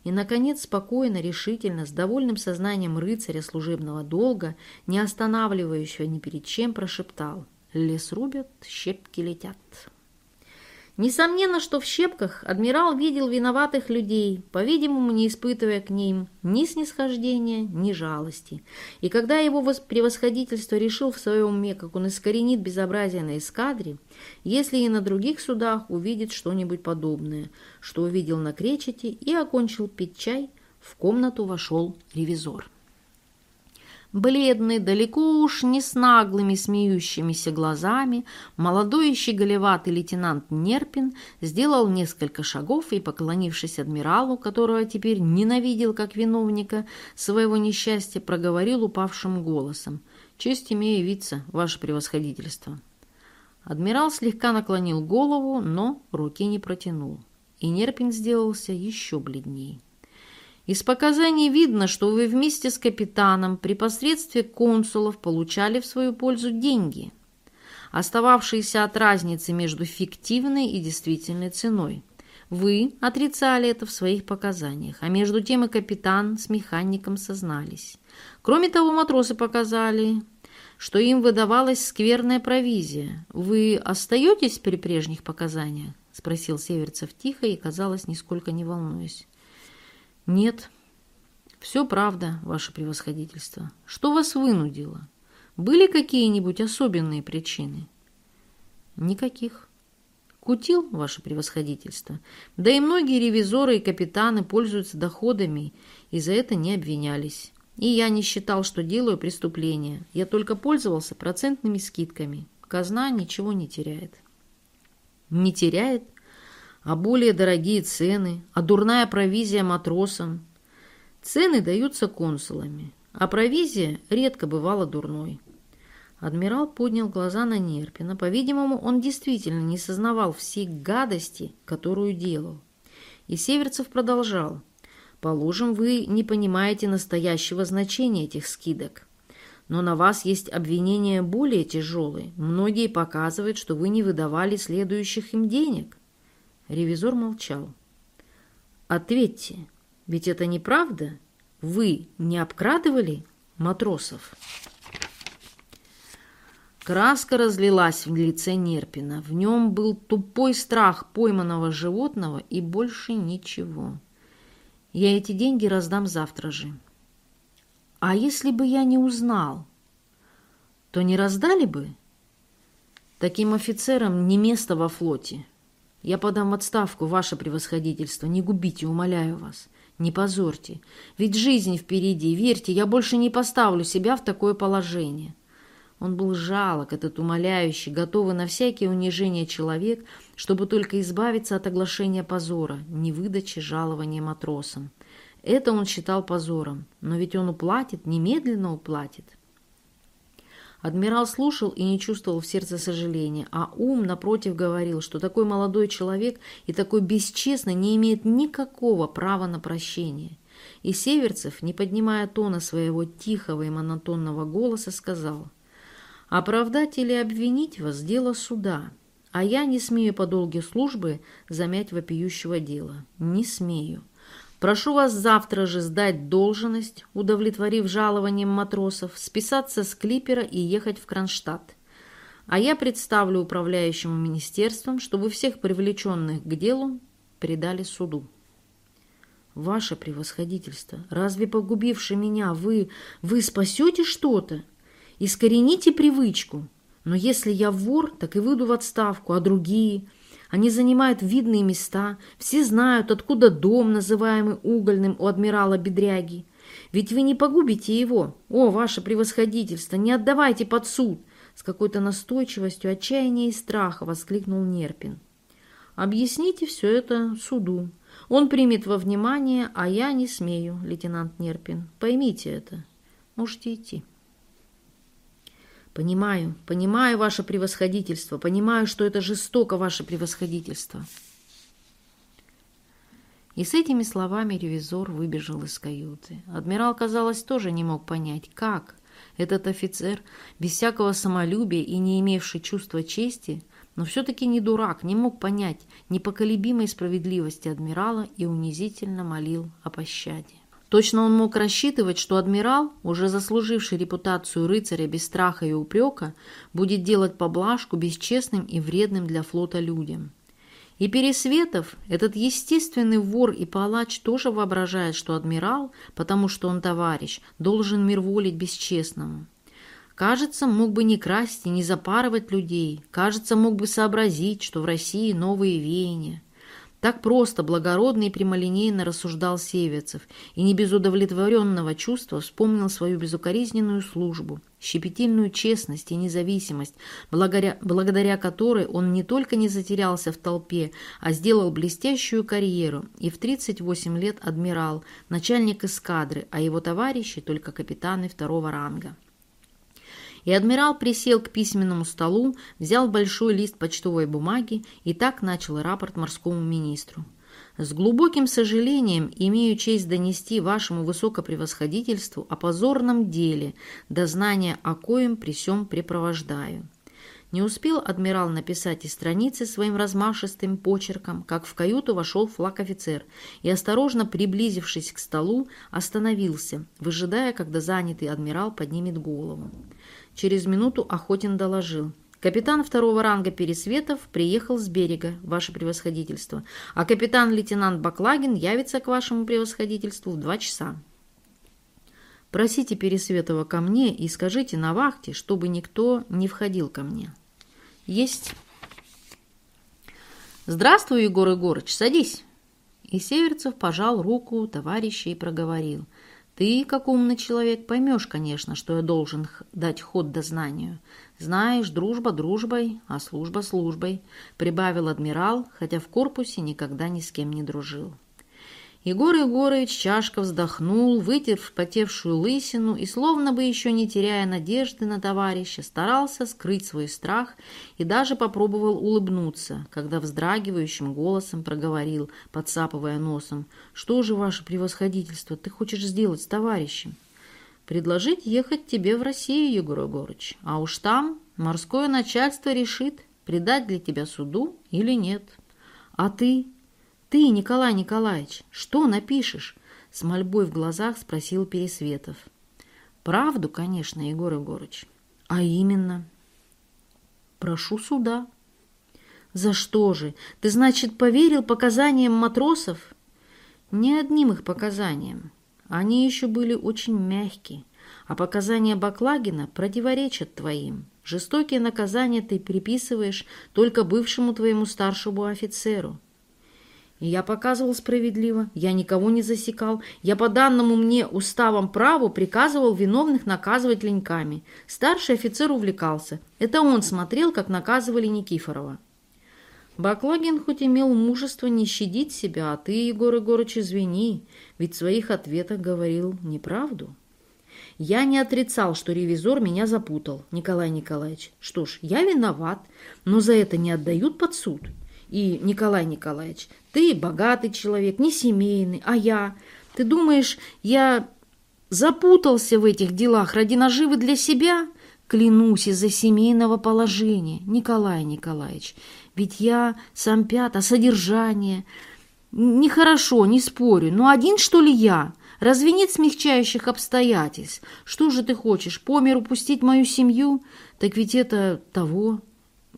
и, наконец, спокойно, решительно, с довольным сознанием рыцаря служебного долга, не останавливающего ни перед чем, прошептал «Лес рубят, щепки летят». Несомненно, что в щепках адмирал видел виноватых людей, по-видимому, не испытывая к ним ни снисхождения, ни жалости. И когда его превосходительство решил в своем уме, как он искоренит безобразие на эскадре, если и на других судах увидит что-нибудь подобное, что увидел на кречете и окончил пить чай, в комнату вошел ревизор. Бледный, далеко уж не с наглыми смеющимися глазами, молодой и щеголеватый лейтенант Нерпин сделал несколько шагов и, поклонившись адмиралу, которого теперь ненавидел как виновника своего несчастья, проговорил упавшим голосом. «Честь имею явиться, ваше превосходительство». Адмирал слегка наклонил голову, но руки не протянул, и Нерпин сделался еще бледнее. Из показаний видно, что вы вместе с капитаном при посредстве консулов получали в свою пользу деньги, остававшиеся от разницы между фиктивной и действительной ценой. Вы отрицали это в своих показаниях, а между тем и капитан с механиком сознались. Кроме того, матросы показали, что им выдавалась скверная провизия. Вы остаетесь при прежних показаниях? – спросил Северцев тихо и, казалось, нисколько не волнуясь. «Нет, все правда, ваше превосходительство. Что вас вынудило? Были какие-нибудь особенные причины?» «Никаких». Кутил, ваше превосходительство. Да и многие ревизоры и капитаны пользуются доходами и за это не обвинялись. И я не считал, что делаю преступление. Я только пользовался процентными скидками. Казна ничего не теряет. Не теряет? А более дорогие цены? А дурная провизия матросам? Цены даются консулами, а провизия редко бывала дурной. Адмирал поднял глаза на Нерпина. По-видимому, он действительно не сознавал всей гадости, которую делал. И Северцев продолжал. «Положим, вы не понимаете настоящего значения этих скидок. Но на вас есть обвинения более тяжелые. Многие показывают, что вы не выдавали следующих им денег». Ревизор молчал. «Ответьте, ведь это неправда? Вы не обкрадывали матросов?» Краска разлилась в лице Нерпина. В нем был тупой страх пойманного животного и больше ничего. Я эти деньги раздам завтра же. А если бы я не узнал, то не раздали бы? Таким офицерам не место во флоте. Я подам отставку, ваше превосходительство. Не губите, умоляю вас. Не позорьте. Ведь жизнь впереди. Верьте, я больше не поставлю себя в такое положение. Он был жалок, этот умоляющий, готовый на всякие унижения человек, чтобы только избавиться от оглашения позора, невыдачи жалования матросам. Это он считал позором, но ведь он уплатит, немедленно уплатит. Адмирал слушал и не чувствовал в сердце сожаления, а ум, напротив, говорил, что такой молодой человек и такой бесчестный не имеет никакого права на прощение. И Северцев, не поднимая тона своего тихого и монотонного голоса, сказал – Оправдать или обвинить вас – дело суда, а я не смею по долге службы замять вопиющего дела. Не смею. Прошу вас завтра же сдать должность, удовлетворив жалованием матросов, списаться с клипера и ехать в Кронштадт. А я представлю управляющему министерством, чтобы всех привлеченных к делу предали суду. Ваше превосходительство, разве погубивши меня вы, вы спасете что-то? Искорените привычку. Но если я вор, так и выйду в отставку, а другие... Они занимают видные места, все знают, откуда дом, называемый угольным у адмирала Бедряги. Ведь вы не погубите его. О, ваше превосходительство, не отдавайте под суд!» С какой-то настойчивостью, отчаяния и страха воскликнул Нерпин. «Объясните все это суду. Он примет во внимание, а я не смею, лейтенант Нерпин. Поймите это. Можете идти». «Понимаю, понимаю ваше превосходительство, понимаю, что это жестоко, ваше превосходительство». И с этими словами ревизор выбежал из каюты. Адмирал, казалось, тоже не мог понять, как этот офицер, без всякого самолюбия и не имевший чувства чести, но все-таки не дурак, не мог понять непоколебимой справедливости адмирала и унизительно молил о пощаде. Точно он мог рассчитывать, что адмирал, уже заслуживший репутацию рыцаря без страха и упрека, будет делать поблажку бесчестным и вредным для флота людям. И Пересветов, этот естественный вор и палач, тоже воображает, что адмирал, потому что он товарищ, должен мир волить бесчестному. Кажется, мог бы не красть и не запарывать людей. Кажется, мог бы сообразить, что в России новые веяния. Так просто, благородно и прямолинейно рассуждал Севецев, и не без удовлетворенного чувства вспомнил свою безукоризненную службу, щепетильную честность и независимость, благодаря, благодаря которой он не только не затерялся в толпе, а сделал блестящую карьеру и в 38 лет адмирал, начальник эскадры, а его товарищи только капитаны второго ранга. И адмирал присел к письменному столу, взял большой лист почтовой бумаги и так начал рапорт морскому министру. С глубоким сожалением имею честь донести вашему высокопревосходительству о позорном деле, дознание о коем при сём препровождаю. Не успел адмирал написать и страницы своим размашистым почерком, как в каюту вошел флаг-офицер и, осторожно приблизившись к столу, остановился, выжидая, когда занятый адмирал поднимет голову. Через минуту Охотин доложил. Капитан второго ранга Пересветов приехал с берега, ваше превосходительство, а капитан-лейтенант Баклагин явится к вашему превосходительству в два часа. Просите Пересветова ко мне и скажите на вахте, чтобы никто не входил ко мне. Есть. «Здравствуй, Егор Егорыч, садись!» И Северцев пожал руку товарища и проговорил. «Ты, как умный человек, поймешь, конечно, что я должен дать ход дознанию. Знаешь, дружба дружбой, а служба службой», — прибавил адмирал, хотя в корпусе никогда ни с кем не дружил. Егор Егорович чашка вздохнул, вытер вспотевшую лысину и, словно бы еще не теряя надежды на товарища, старался скрыть свой страх и даже попробовал улыбнуться, когда вздрагивающим голосом проговорил, подсапывая носом, «Что же, ваше превосходительство, ты хочешь сделать с товарищем?» «Предложить ехать тебе в Россию, Егор Егорович, а уж там морское начальство решит, предать для тебя суду или нет. А ты...» «Ты, Николай Николаевич, что напишешь?» С мольбой в глазах спросил Пересветов. «Правду, конечно, Егор Егорыч. А именно?» «Прошу суда». «За что же? Ты, значит, поверил показаниям матросов?» «Не одним их показаниям. Они еще были очень мягкие, а показания Баклагина противоречат твоим. Жестокие наказания ты приписываешь только бывшему твоему старшему офицеру. Я показывал справедливо, я никого не засекал. Я по данному мне уставом праву приказывал виновных наказывать леньками. Старший офицер увлекался. Это он смотрел, как наказывали Никифорова. Баклагин хоть имел мужество не щадить себя, а ты, Егор Егорыч, извини, ведь в своих ответах говорил неправду. Я не отрицал, что ревизор меня запутал, Николай Николаевич. Что ж, я виноват, но за это не отдают под суд. И, Николай Николаевич, ты богатый человек, не семейный, а я... Ты думаешь, я запутался в этих делах ради наживы для себя? Клянусь из-за семейного положения, Николай Николаевич. Ведь я сам пят, а содержание... Нехорошо, не спорю, но один, что ли, я? Разве нет смягчающих обстоятельств? Что же ты хочешь, по миру пустить мою семью? Так ведь это того,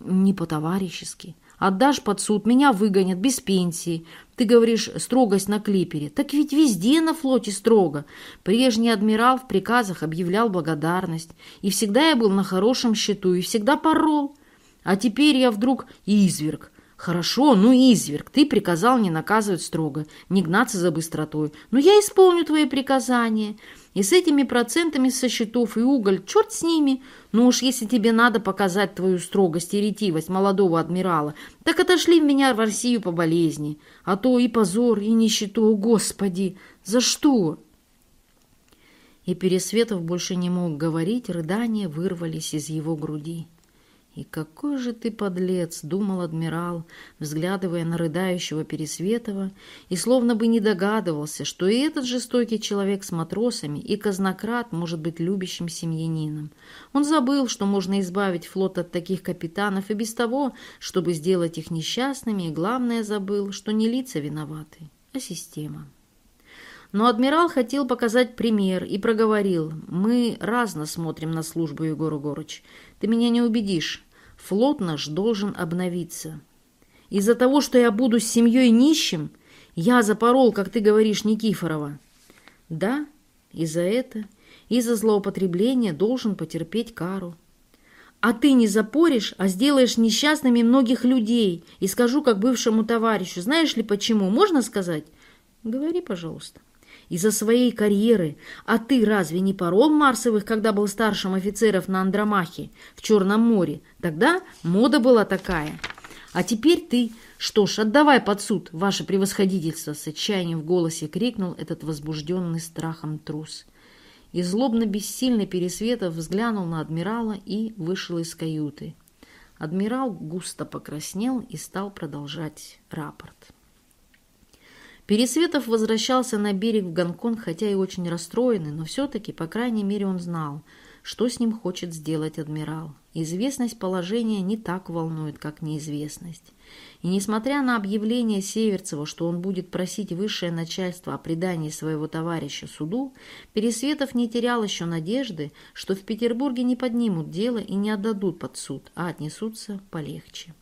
не по-товарищески. Отдашь под суд, меня выгонят без пенсии. Ты говоришь, строгость на клипере. Так ведь везде на флоте строго. Прежний адмирал в приказах объявлял благодарность. И всегда я был на хорошем счету, и всегда порол. А теперь я вдруг изверг. Хорошо, ну изверг. Ты приказал не наказывать строго, не гнаться за быстротой. Но я исполню твои приказания. И с этими процентами со счетов и уголь, черт с ними. Ну уж если тебе надо показать твою строгость и ретивость молодого адмирала, так отошли меня в Россию по болезни. А то и позор, и нищету, господи, за что?» И Пересветов больше не мог говорить, рыдания вырвались из его груди. «И какой же ты подлец!» — думал адмирал, взглядывая на рыдающего Пересветова, и словно бы не догадывался, что и этот жестокий человек с матросами, и казнократ может быть любящим семьянином. Он забыл, что можно избавить флот от таких капитанов и без того, чтобы сделать их несчастными, и главное забыл, что не лица виноваты, а система. Но адмирал хотел показать пример и проговорил. «Мы разно смотрим на службу, Егор Егорыч. Ты меня не убедишь. Флот наш должен обновиться. Из-за того, что я буду с семьей нищим, я запорол, как ты говоришь, Никифорова. Да, и за это, и за злоупотребление должен потерпеть кару. А ты не запоришь, а сделаешь несчастными многих людей. И скажу, как бывшему товарищу, знаешь ли почему? Можно сказать? Говори, пожалуйста из-за своей карьеры. А ты разве не порол Марсовых, когда был старшим офицеров на Андромахе в Черном море? Тогда мода была такая. А теперь ты... Что ж, отдавай под суд, ваше превосходительство, с отчаянием в голосе крикнул этот возбужденный страхом трус. И злобно-бессильный Пересветов взглянул на адмирала и вышел из каюты. Адмирал густо покраснел и стал продолжать рапорт. Пересветов возвращался на берег в Гонконг, хотя и очень расстроенный, но все-таки, по крайней мере, он знал, что с ним хочет сделать адмирал. Известность положения не так волнует, как неизвестность. И несмотря на объявление Северцева, что он будет просить высшее начальство о предании своего товарища суду, Пересветов не терял еще надежды, что в Петербурге не поднимут дело и не отдадут под суд, а отнесутся полегче.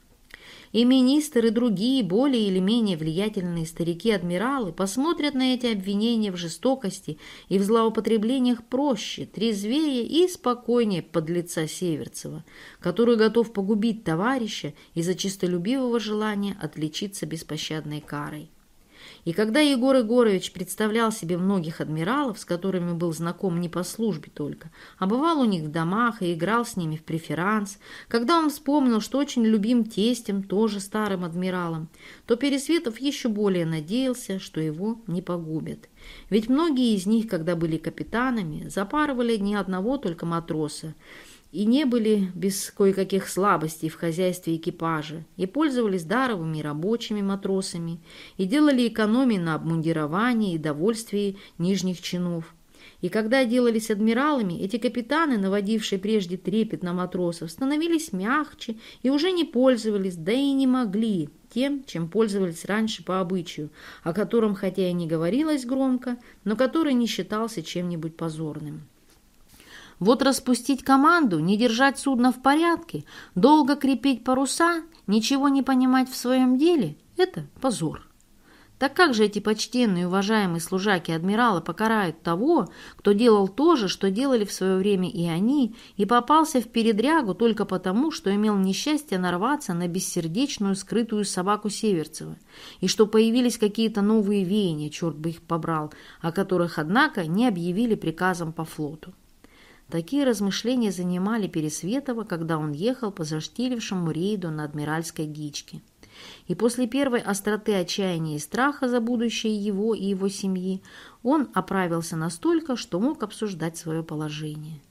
И министр, и другие более или менее влиятельные старики-адмиралы посмотрят на эти обвинения в жестокости и в злоупотреблениях проще, трезвее и спокойнее подлеца Северцева, который готов погубить товарища из-за чистолюбивого желания отличиться беспощадной карой. И когда Егор Егорович представлял себе многих адмиралов, с которыми был знаком не по службе только, а бывал у них в домах и играл с ними в преферанс, когда он вспомнил, что очень любим тестем, тоже старым адмиралом, то Пересветов еще более надеялся, что его не погубят. Ведь многие из них, когда были капитанами, запарывали ни одного только матроса, и не были без кое-каких слабостей в хозяйстве экипажа, и пользовались даровыми рабочими матросами, и делали экономии на обмундировании и довольствии нижних чинов. И когда делались адмиралами, эти капитаны, наводившие прежде трепет на матросов, становились мягче и уже не пользовались, да и не могли тем, чем пользовались раньше по обычаю, о котором хотя и не говорилось громко, но который не считался чем-нибудь позорным. Вот распустить команду, не держать судно в порядке, долго крепить паруса, ничего не понимать в своем деле – это позор. Так как же эти почтенные и уважаемые служаки адмирала покарают того, кто делал то же, что делали в свое время и они, и попался в передрягу только потому, что имел несчастье нарваться на бессердечную скрытую собаку Северцева, и что появились какие-то новые веяния, черт бы их побрал, о которых, однако, не объявили приказом по флоту. Такие размышления занимали Пересветова, когда он ехал по заштилившему рейду на Адмиральской гичке. И после первой остроты отчаяния и страха за будущее его и его семьи он оправился настолько, что мог обсуждать свое положение.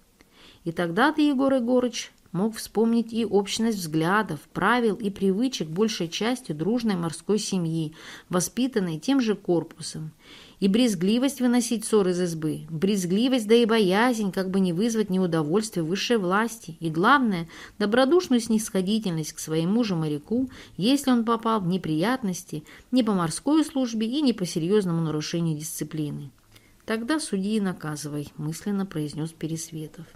И тогда ты, Егор Егорыч, мог вспомнить и общность взглядов, правил и привычек большей частью дружной морской семьи, воспитанной тем же корпусом, и брезгливость выносить ссор из избы, брезгливость, да и боязнь, как бы не вызвать неудовольствие высшей власти, и, главное, добродушную снисходительность к своему же моряку, если он попал в неприятности не по морской службе и не по серьезному нарушению дисциплины. «Тогда суди и наказывай», – мысленно произнес Пересветов.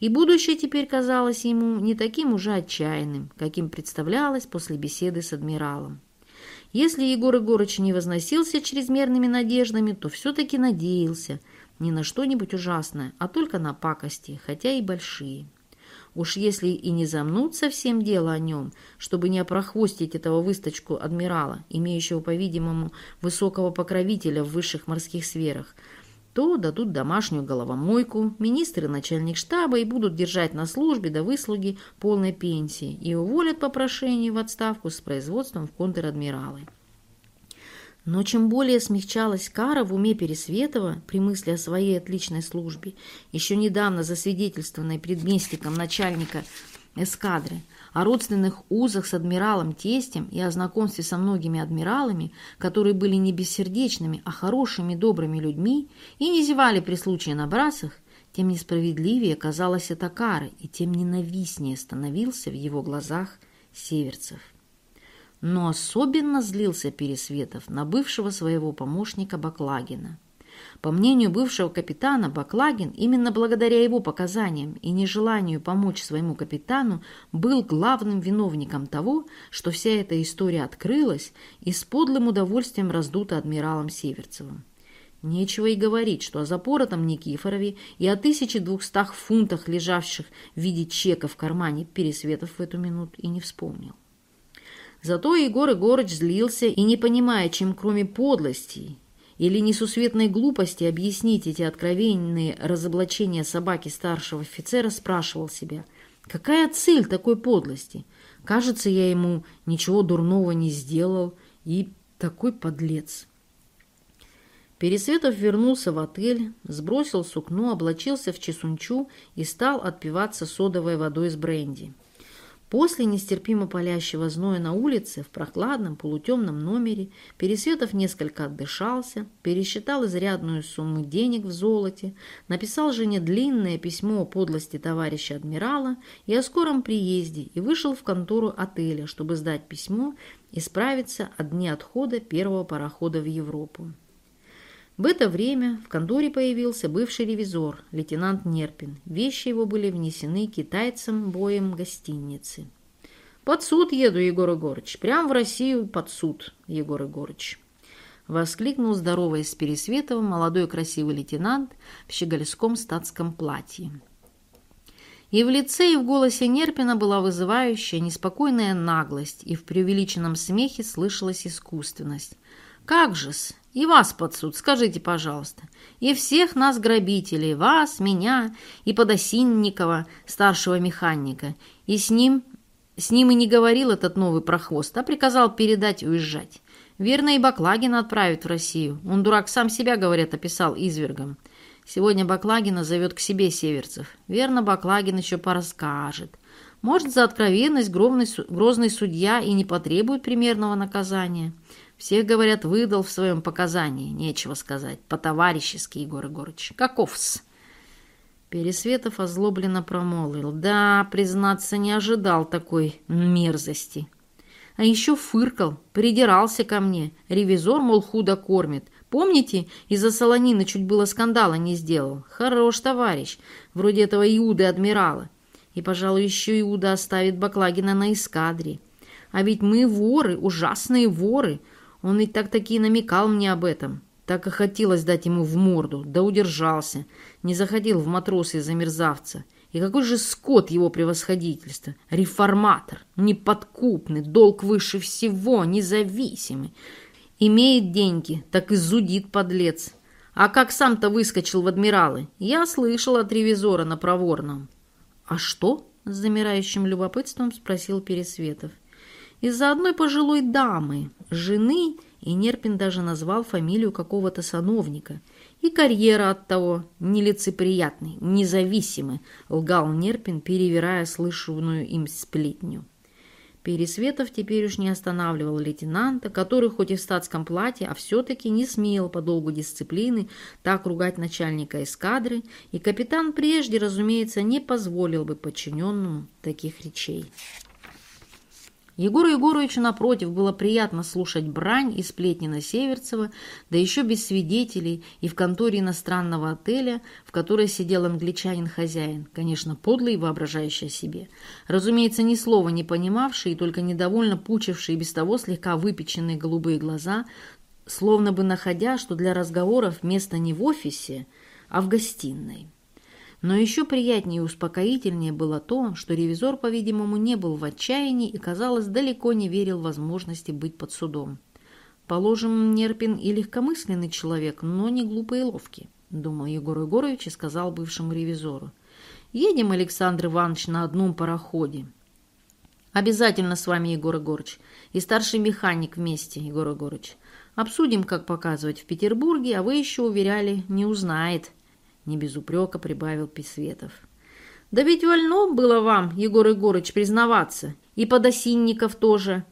И будущее теперь казалось ему не таким уже отчаянным, каким представлялось после беседы с адмиралом. Если Егор Егорыч не возносился чрезмерными надеждами, то все-таки надеялся не на что-нибудь ужасное, а только на пакости, хотя и большие. Уж если и не замнут совсем дело о нем, чтобы не опрохвостить этого высточку адмирала, имеющего, по-видимому, высокого покровителя в высших морских сферах, то дадут домашнюю головомойку, министр и начальник штаба и будут держать на службе до выслуги полной пенсии и уволят по прошению в отставку с производством в контр-адмиралы. Но чем более смягчалась кара в уме Пересветова при мысли о своей отличной службе, еще недавно засвидетельствованной предместником начальника эскадры, о родственных узах с адмиралом Тестем и о знакомстве со многими адмиралами, которые были не бессердечными, а хорошими добрыми людьми и не зевали при случае на брасах, тем несправедливее казалась эта кара, и тем ненавистнее становился в его глазах Северцев. Но особенно злился Пересветов на бывшего своего помощника Баклагина. По мнению бывшего капитана, Баклагин именно благодаря его показаниям и нежеланию помочь своему капитану был главным виновником того, что вся эта история открылась и с подлым удовольствием раздута адмиралом Северцевым. Нечего и говорить, что о запоротом Никифорове и о 1200 фунтах, лежавших в виде чека в кармане, Пересветов в эту минуту и не вспомнил. Зато Егор Егорыч злился и, не понимая, чем кроме подлости или несусветной глупости объяснить эти откровенные разоблачения собаки старшего офицера, спрашивал себя, какая цель такой подлости? Кажется, я ему ничего дурного не сделал, и такой подлец. Пересветов вернулся в отель, сбросил сукно, облачился в чесунчу и стал отпиваться содовой водой с бренди. После нестерпимо палящего зноя на улице, в прохладном полутемном номере, Пересветов несколько отдышался, пересчитал изрядную сумму денег в золоте, написал жене длинное письмо о подлости товарища адмирала и о скором приезде и вышел в контору отеля, чтобы сдать письмо и справиться о дне отхода первого парохода в Европу. В это время в конторе появился бывший ревизор, лейтенант Нерпин. Вещи его были внесены китайцам боем гостиницы. Под суд еду, Егор Егорыч. Прям в Россию под суд, Егор Егорыч. Воскликнул здороваясь с Пересветовым молодой красивый лейтенант в щегольском статском платье. И в лице, и в голосе Нерпина была вызывающая, неспокойная наглость, и в преувеличенном смехе слышалась искусственность. «Как же-с! И вас под суд, скажите, пожалуйста. И всех нас грабителей, вас, меня, и Подосинникова, старшего механика. И с ним с ним и не говорил этот новый прохвост, а приказал передать уезжать. Верно, и Баклагина отправит в Россию. Он, дурак, сам себя, говорят, описал извергом. Сегодня Баклагина зовет к себе северцев. Верно, Баклагин еще порасскажет. Может, за откровенность грозный, судья и не потребует примерного наказания. Всех, говорят, выдал в своем показании. Нечего сказать. По-товарищески, Егор Егорыч. Каков-с? Пересветов озлобленно промолвил. Да, признаться, не ожидал такой мерзости. А еще фыркал, придирался ко мне. Ревизор, мол, худо кормит. Помните, из-за солонины чуть было скандала не сделал? Хорош товарищ, вроде этого Иуды-адмирала. И, пожалуй, еще Иуда оставит Баклагина на эскадре. А ведь мы воры, ужасные воры. Он ведь так-таки намекал мне об этом. Так и хотелось дать ему в морду, да удержался. Не заходил в матросы из-за мерзавца. И какой же скот его превосходительства? Реформатор, неподкупный, долг выше всего, независимый. Имеет деньги, так и зудит подлец. А как сам-то выскочил в адмиралы? Я слышал от ревизора на проворном. А что? С замирающим любопытством спросил Пересветов. Из-за одной пожилой дамы, жены и Нерпин даже назвал фамилию какого-то сановника. И карьера от того нелицеприятной, независимой, лгал Нерпин, перевирая слышанную им сплетню. Пересветов теперь уж не останавливал лейтенанта, который хоть и в статском платье, а все-таки не смел по долгу дисциплины так ругать начальника эскадры, и капитан прежде, разумеется, не позволил бы подчиненному таких речей. Егору Егоровичу, напротив, было приятно слушать брань и сплетни на Северцева, да еще без свидетелей и в конторе иностранного отеля, в которой сидел англичанин-хозяин, конечно, подлый и воображающий о себе. Разумеется, ни слова не понимавший и только недовольно пучивший без того слегка выпеченные голубые глаза, словно бы находя, что для разговоров место не в офисе, а в гостиной. Но еще приятнее и успокоительнее было то, что ревизор, по-видимому, не был в отчаянии и, казалось, далеко не верил возможности быть под судом. «Положим, Нерпин и легкомысленный человек, но не глупый и ловкий», — думал Егор Егорович и сказал бывшему ревизору. «Едем, Александр Иванович, на одном пароходе». «Обязательно с вами, Егор Егорович, и старший механик вместе, Егор Егорович. Обсудим, как показывать в Петербурге, а вы еще уверяли, не узнает». Не без упрека прибавил Песветов. «Да ведь вольно было вам, Егор Егорыч, признаваться. И подосинников тоже.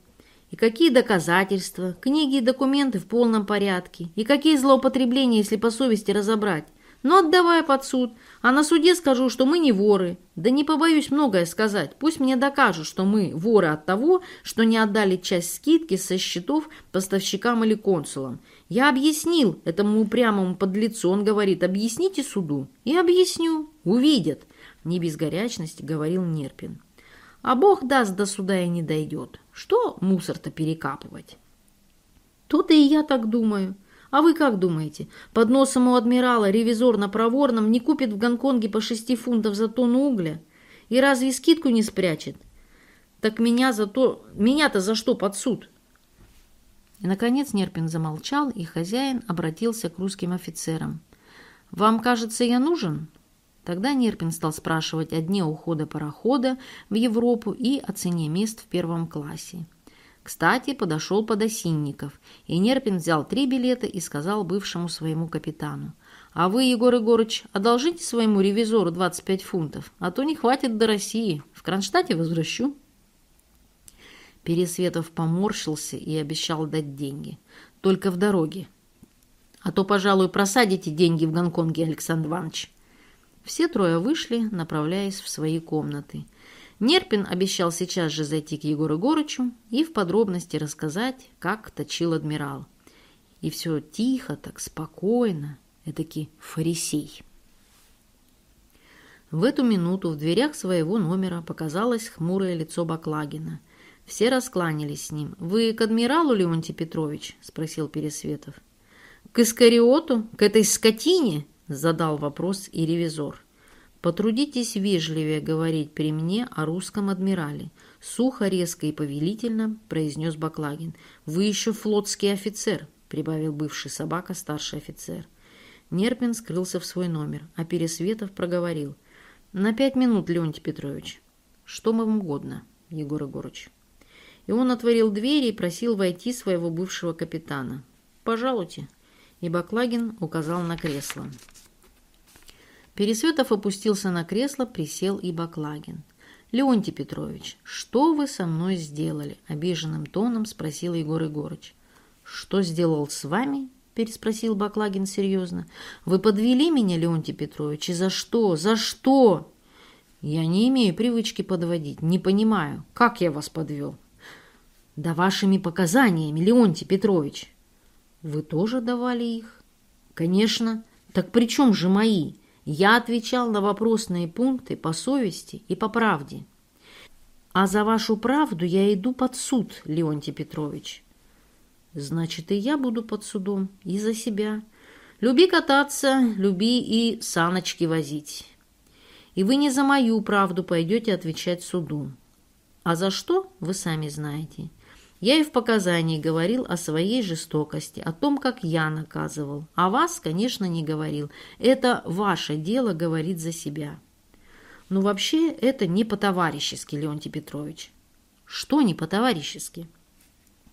И какие доказательства, книги и документы в полном порядке. И какие злоупотребления, если по совести разобрать. Но ну, отдавай под суд, а на суде скажу, что мы не воры. Да не побоюсь многое сказать. Пусть мне докажут, что мы воры от того, что не отдали часть скидки со счетов поставщикам или консулам. Я объяснил этому упрямому подлецу. Он говорит, объясните суду. И объясню. Увидят. Не без горячности говорил Нерпин. А Бог даст до суда и не дойдет. Что мусор-то перекапывать? Тут и я так думаю. А вы как думаете? Под носом у адмирала ревизор на проворном не купит в Гонконге по шести фунтов за тонну угля? И разве скидку не спрячет? Так меня за то... Меня-то за что под суд? И, наконец, Нерпин замолчал, и хозяин обратился к русским офицерам. «Вам, кажется, я нужен?» Тогда Нерпин стал спрашивать о дне ухода парохода в Европу и о цене мест в первом классе. Кстати, подошел Подосинников, и Нерпин взял три билета и сказал бывшему своему капитану. «А вы, Егор Егорыч, одолжите своему ревизору 25 фунтов, а то не хватит до России. В Кронштадте возвращу». Пересветов поморщился и обещал дать деньги. Только в дороге. А то, пожалуй, просадите деньги в Гонконге, Александр Иванович. Все трое вышли, направляясь в свои комнаты. Нерпин обещал сейчас же зайти к Егору Горычу и в подробности рассказать, как точил адмирал. И все тихо, так спокойно, этакий фарисей. В эту минуту в дверях своего номера показалось хмурое лицо Баклагина – Все раскланялись с ним. «Вы к адмиралу, Леонтий Петрович?» – спросил Пересветов. «К Искариоту? К этой скотине?» – задал вопрос и ревизор. «Потрудитесь вежливее говорить при мне о русском адмирале», – сухо, резко и повелительно произнес Баклагин. «Вы еще флотский офицер», – прибавил бывший собака старший офицер. Нерпин скрылся в свой номер, а Пересветов проговорил. «На пять минут, Леонтий Петрович. Что вам угодно, Егор Егорыч». И он отворил двери и просил войти своего бывшего капитана. «Пожалуйте». И Баклагин указал на кресло. Пересветов опустился на кресло, присел и Баклагин. «Леонтий Петрович, что вы со мной сделали?» – обиженным тоном спросил Егор Егорыч. «Что сделал с вами?» – переспросил Баклагин серьезно. «Вы подвели меня, Леонтий Петрович, и за что? За что?» «Я не имею привычки подводить. Не понимаю, как я вас подвел?» «Да вашими показаниями, Леонтий Петрович». «Вы тоже давали их?» «Конечно. Так при чем же мои?» Я отвечал на вопросные пункты по совести и по правде. А за вашу правду я иду под суд, Леонтий Петрович. Значит, и я буду под судом, и за себя. Люби кататься, люби и саночки возить. И вы не за мою правду пойдете отвечать суду. А за что, вы сами знаете. Я и в показании говорил о своей жестокости, о том, как я наказывал. А вас, конечно, не говорил. Это ваше дело говорит за себя. Но вообще это не по-товарищески, Леонтий Петрович. Что не по-товарищески?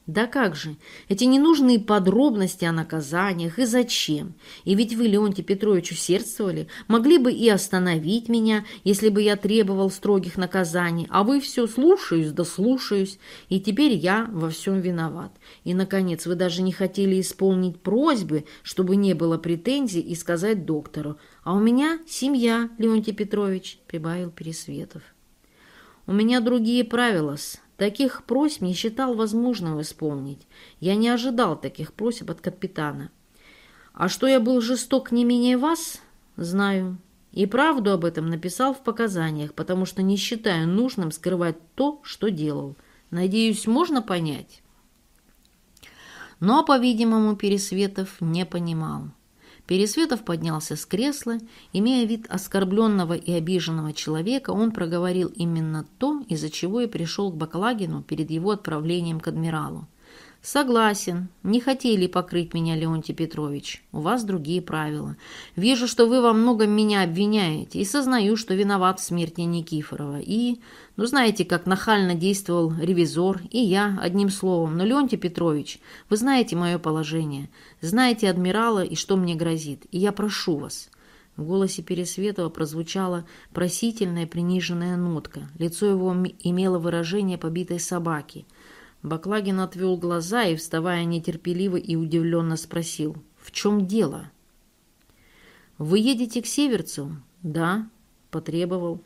Да как же, эти ненужные подробности о наказаниях и зачем? И ведь вы, Леонтий Петрович, усердствовали, могли бы и остановить меня, если бы я требовал строгих наказаний, а вы все слушаюсь да слушаюсь, и теперь я во всем виноват. И, наконец, вы даже не хотели исполнить просьбы, чтобы не было претензий и сказать доктору, а у меня семья, Леонтий Петрович, прибавил Пересветов. У меня другие правила -с. Таких просьб не считал возможным исполнить. Я не ожидал таких просьб от капитана. А что я был жесток не менее вас, знаю. И правду об этом написал в показаниях, потому что не считаю нужным скрывать то, что делал. Надеюсь, можно понять? Но, по-видимому, Пересветов не понимал. Пересветов поднялся с кресла. Имея вид оскорбленного и обиженного человека, он проговорил именно то, из-за чего и пришел к Бакалагину перед его отправлением к адмиралу. «Согласен. Не хотели покрыть меня, Леонтий Петрович. У вас другие правила. Вижу, что вы во многом меня обвиняете, и сознаю, что виноват в смерти Никифорова. И, ну, знаете, как нахально действовал ревизор, и я, одним словом. Но, Леонтий Петрович, вы знаете мое положение, знаете адмирала и что мне грозит, и я прошу вас». В голосе Пересветова прозвучала просительная приниженная нотка. Лицо его имело выражение побитой собаки – Баклагин отвел глаза и, вставая нетерпеливо и удивленно спросил, «В чем дело?» «Вы едете к Северцу?» «Да», — потребовал.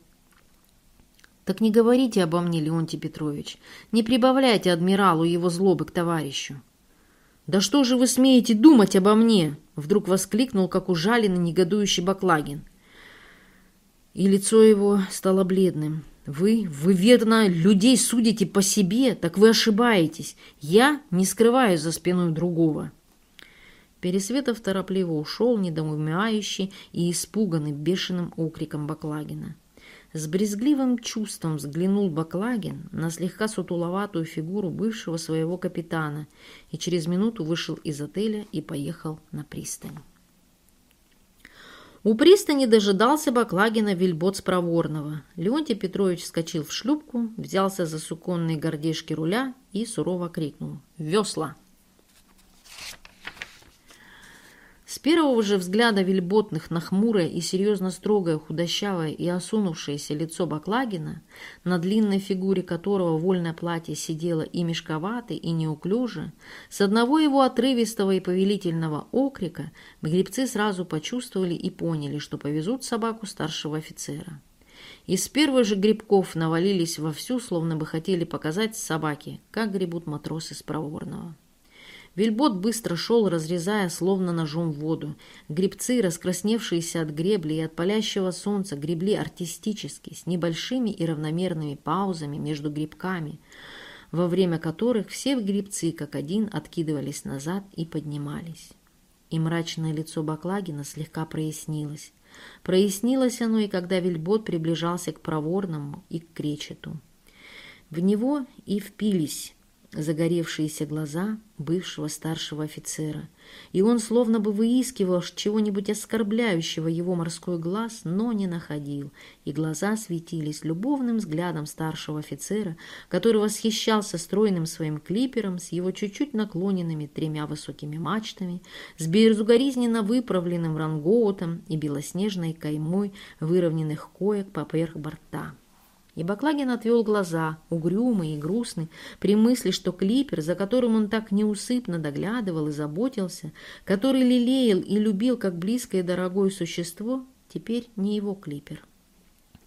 «Так не говорите обо мне, Леонтий Петрович. Не прибавляйте адмиралу его злобы к товарищу». «Да что же вы смеете думать обо мне?» Вдруг воскликнул, как ужаленный негодующий Баклагин. И лицо его стало бледным. Вы, вы верно, людей судите по себе, так вы ошибаетесь. Я не скрываю за спиной другого. Пересветов торопливо ушел, недоумевающий и испуганный бешеным окриком Баклагина. С брезгливым чувством взглянул Баклагин на слегка сутуловатую фигуру бывшего своего капитана и через минуту вышел из отеля и поехал на пристань. У пристани дожидался Баклагина вельбот проворного. Леонтий Петрович вскочил в шлюпку, взялся за суконные гордежки руля и сурово крикнул «Весла!». С первого же взгляда вельботных на хмурое и серьезно строгое, худощавое и осунувшееся лицо Баклагина, на длинной фигуре которого вольное платье сидело и мешковато, и неуклюже, с одного его отрывистого и повелительного окрика гребцы сразу почувствовали и поняли, что повезут собаку старшего офицера. Из первых же грибков навалились вовсю, словно бы хотели показать собаке, как гребут матросы с проворного. Вельбот быстро шел, разрезая словно ножом воду. Гребцы, раскрасневшиеся от гребли и от палящего солнца, гребли артистически, с небольшими и равномерными паузами между грибками. во время которых все грибцы как один откидывались назад и поднимались. И мрачное лицо Баклагина слегка прояснилось. Прояснилось оно и когда вельбот приближался к проворному и к кречету. В него и впились загоревшиеся глаза бывшего старшего офицера, и он словно бы выискивал чего-нибудь оскорбляющего его морской глаз, но не находил, и глаза светились любовным взглядом старшего офицера, который восхищался стройным своим клипером с его чуть-чуть наклоненными тремя высокими мачтами, с безукоризненно выправленным рангоутом и белоснежной каймой выровненных коек поверх борта. И Баклагин отвел глаза, угрюмый и грустный, при мысли, что клипер, за которым он так неусыпно доглядывал и заботился, который лелеял и любил как близкое и дорогое существо, теперь не его клипер.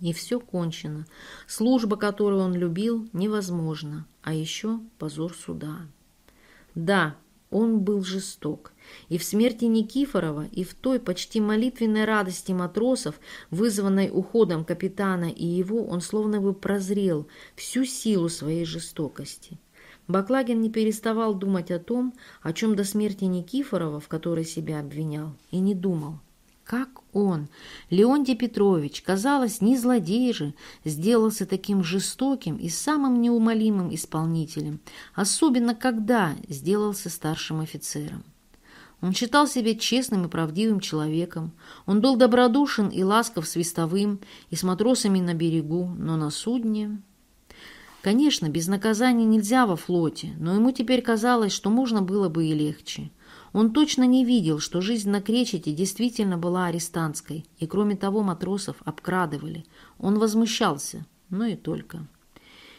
И все кончено. Служба, которую он любил, невозможна. А еще позор суда. Да, он был жесток. И в смерти Никифорова, и в той почти молитвенной радости матросов, вызванной уходом капитана и его, он словно бы прозрел всю силу своей жестокости. Баклагин не переставал думать о том, о чем до смерти Никифорова, в которой себя обвинял, и не думал. Как он, Леонтий Петрович, казалось, не злодей же, сделался таким жестоким и самым неумолимым исполнителем, особенно когда сделался старшим офицером. Он считал себя честным и правдивым человеком. Он был добродушен и ласков с вестовым и с матросами на берегу, но на судне... Конечно, без наказания нельзя во флоте, но ему теперь казалось, что можно было бы и легче. Он точно не видел, что жизнь на Кречете действительно была арестантской, и кроме того матросов обкрадывали. Он возмущался, но и только.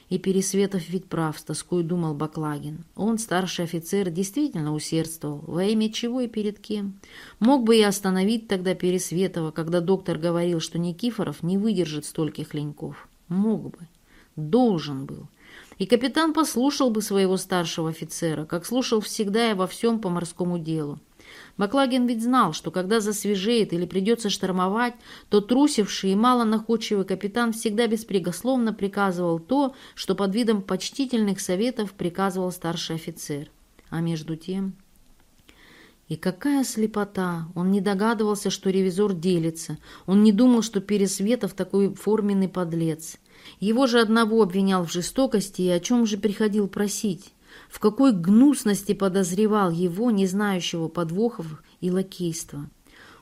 И Пересветов ведь прав, с тоской думал Баклагин. Он, старший офицер, действительно усердствовал. Во имя чего и перед кем? Мог бы и остановить тогда Пересветова, когда доктор говорил, что Никифоров не выдержит стольких леньков. Мог бы. Должен был и капитан послушал бы своего старшего офицера, как слушал всегда и во всем по морскому делу. Баклагин ведь знал, что когда засвежеет или придется штормовать, то трусивший и мало находчивый капитан всегда беспрекословно приказывал то, что под видом почтительных советов приказывал старший офицер. А между тем... И какая слепота! Он не догадывался, что ревизор делится. Он не думал, что Пересветов такой форменный подлец. Его же одного обвинял в жестокости и о чем же приходил просить? В какой гнусности подозревал его, не знающего подвохов и лакейства?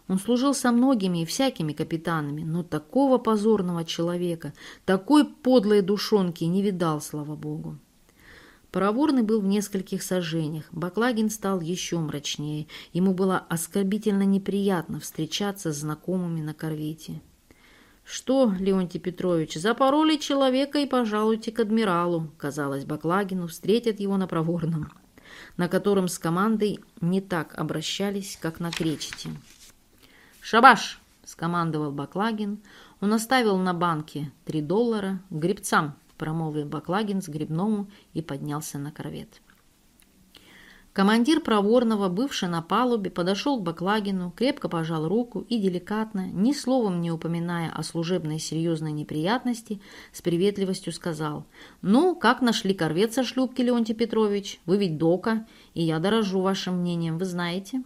Он служил со многими и всякими капитанами, но такого позорного человека, такой подлой душонки не видал, слава богу. Пароворный был в нескольких сожжениях. Баклагин стал еще мрачнее. Ему было оскорбительно неприятно встречаться с знакомыми на корвете. «Что, Леонтий Петрович, запороли человека и пожалуйте к адмиралу», казалось Баклагину, встретят его на Проворном, на котором с командой не так обращались, как на Кречете. «Шабаш!» — скомандовал Баклагин. Он оставил на банке три доллара. «Гребцам!» — промолвил Баклагин с грибному и поднялся на корвет. Командир проворного, бывший на палубе, подошел к Баклагину, крепко пожал руку и деликатно, ни словом не упоминая о служебной серьезной неприятности, с приветливостью сказал «Ну, как нашли корвет со шлюпки, Леонтий Петрович? Вы ведь дока, и я дорожу вашим мнением, вы знаете».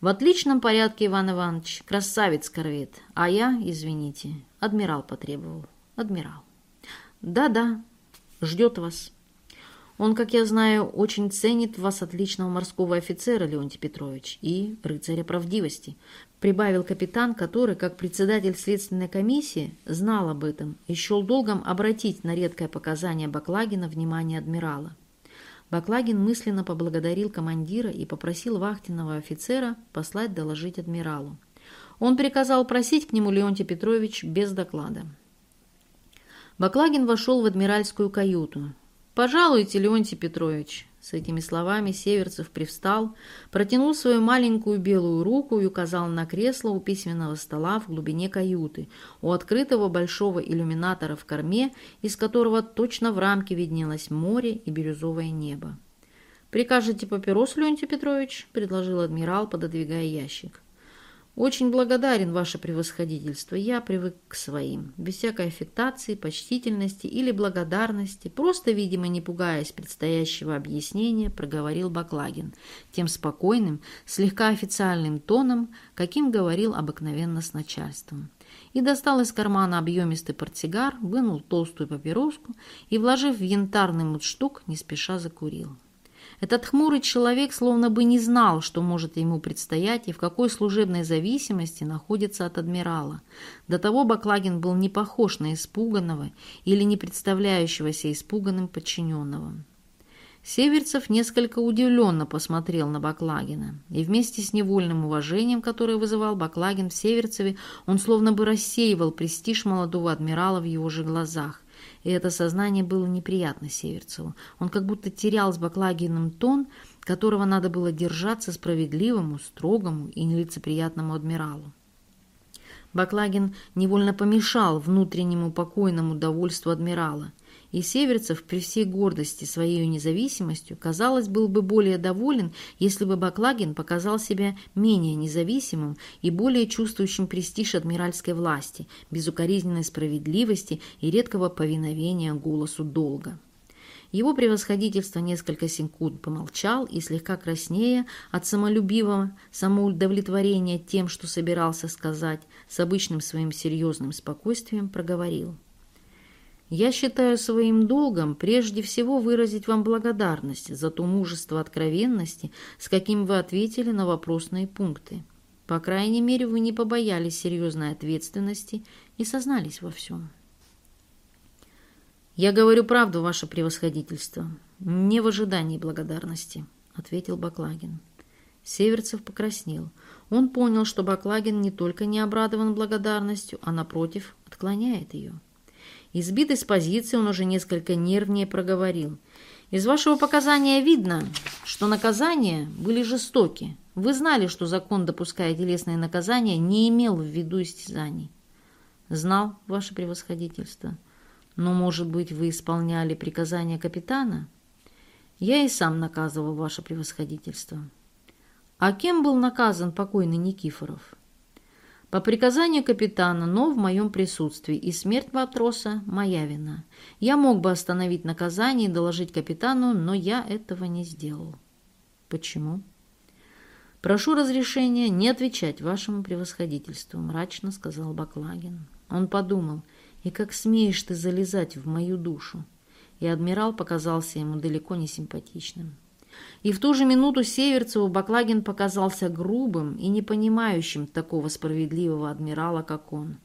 «В отличном порядке, Иван Иванович, красавец корвет, а я, извините, адмирал потребовал, адмирал». «Да-да, ждет вас». Он, как я знаю, очень ценит вас отличного морского офицера, Леонтий Петрович, и рыцаря правдивости», прибавил капитан, который, как председатель следственной комиссии, знал об этом и счел долгом обратить на редкое показание Баклагина внимание адмирала. Баклагин мысленно поблагодарил командира и попросил вахтенного офицера послать доложить адмиралу. Он приказал просить к нему Леонтий Петрович без доклада. Баклагин вошел в адмиральскую каюту. «Пожалуйте, Леонтий Петрович!» С этими словами Северцев привстал, протянул свою маленькую белую руку и указал на кресло у письменного стола в глубине каюты, у открытого большого иллюминатора в корме, из которого точно в рамке виднелось море и бирюзовое небо. «Прикажете папирос, Леонтий Петрович?» – предложил адмирал, пододвигая ящик. «Очень благодарен, ваше превосходительство. Я привык к своим, без всякой аффектации, почтительности или благодарности, просто, видимо, не пугаясь предстоящего объяснения, проговорил Баклагин тем спокойным, слегка официальным тоном, каким говорил обыкновенно с начальством. И достал из кармана объемистый портсигар, вынул толстую папироску и, вложив в янтарный мундштук, не спеша закурил. Этот хмурый человек словно бы не знал, что может ему предстоять и в какой служебной зависимости находится от адмирала. До того Баклагин был не похож на испуганного или не представляющегося испуганным подчиненного. Северцев несколько удивленно посмотрел на Баклагина, и вместе с невольным уважением, которое вызывал Баклагин в Северцеве, он словно бы рассеивал престиж молодого адмирала в его же глазах и это сознание было неприятно Северцеву. Он как будто терял с Баклагиным тон, которого надо было держаться справедливому, строгому и нелицеприятному адмиралу. Баклагин невольно помешал внутреннему покойному довольству адмирала – и Северцев при всей гордости своей независимостью, казалось, был бы более доволен, если бы Баклагин показал себя менее независимым и более чувствующим престиж адмиральской власти, безукоризненной справедливости и редкого повиновения голосу долга. Его превосходительство несколько секунд помолчал и, слегка краснея от самолюбивого самоудовлетворения тем, что собирался сказать, с обычным своим серьезным спокойствием проговорил. Я считаю своим долгом прежде всего выразить вам благодарность за то мужество откровенности, с каким вы ответили на вопросные пункты. По крайней мере, вы не побоялись серьезной ответственности и сознались во всем. «Я говорю правду, ваше превосходительство, не в ожидании благодарности», — ответил Баклагин. Северцев покраснел. Он понял, что Баклагин не только не обрадован благодарностью, а, напротив, отклоняет ее. Избитый с позиции, он уже несколько нервнее проговорил. «Из вашего показания видно, что наказания были жестоки. Вы знали, что закон, допуская телесные наказания, не имел в виду истязаний». «Знал, ваше превосходительство. Но, может быть, вы исполняли приказания капитана?» «Я и сам наказывал ваше превосходительство». «А кем был наказан покойный Никифоров?» По приказанию капитана, но в моем присутствии, и смерть матроса – моя вина. Я мог бы остановить наказание и доложить капитану, но я этого не сделал. Почему? Прошу разрешения не отвечать вашему превосходительству, мрачно сказал Баклагин. Он подумал, и как смеешь ты залезать в мою душу? И адмирал показался ему далеко не симпатичным. И в ту же минуту Северцеву Баклагин показался грубым и не понимающим такого справедливого адмирала, как он.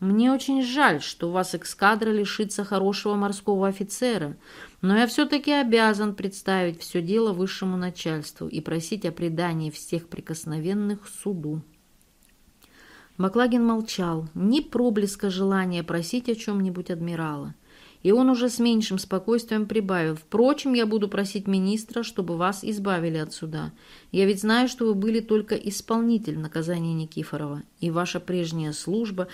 «Мне очень жаль, что у вас эскадра лишится хорошего морского офицера, но я все-таки обязан представить все дело высшему начальству и просить о предании всех прикосновенных суду». Баклагин молчал, ни проблеска желания просить о чем-нибудь адмирала. И он уже с меньшим спокойствием прибавил. «Впрочем, я буду просить министра, чтобы вас избавили от суда. Я ведь знаю, что вы были только исполнитель наказания Никифорова, и ваша прежняя служба.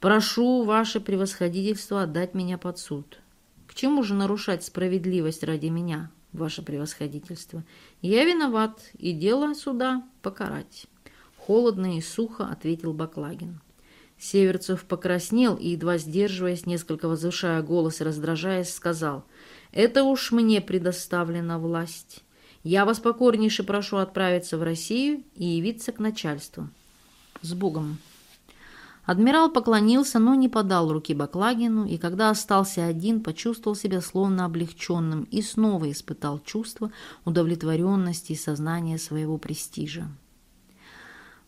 Прошу ваше превосходительство отдать меня под суд. К чему же нарушать справедливость ради меня, ваше превосходительство? Я виноват, и дело суда покарать». Холодно и сухо ответил Баклагин. Северцев покраснел и, едва сдерживаясь, несколько возвышая голос и раздражаясь, сказал, «Это уж мне предоставлена власть. Я вас покорнейше прошу отправиться в Россию и явиться к начальству. С Богом!» Адмирал поклонился, но не подал руки Баклагину, и когда остался один, почувствовал себя словно облегченным и снова испытал чувство удовлетворенности и сознания своего престижа.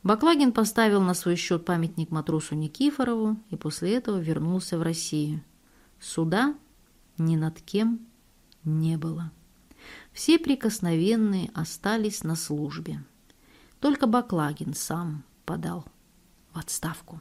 Баклагин поставил на свой счет памятник матросу Никифорову и после этого вернулся в Россию. Суда ни над кем не было. Все прикосновенные остались на службе. Только Баклагин сам подал в отставку.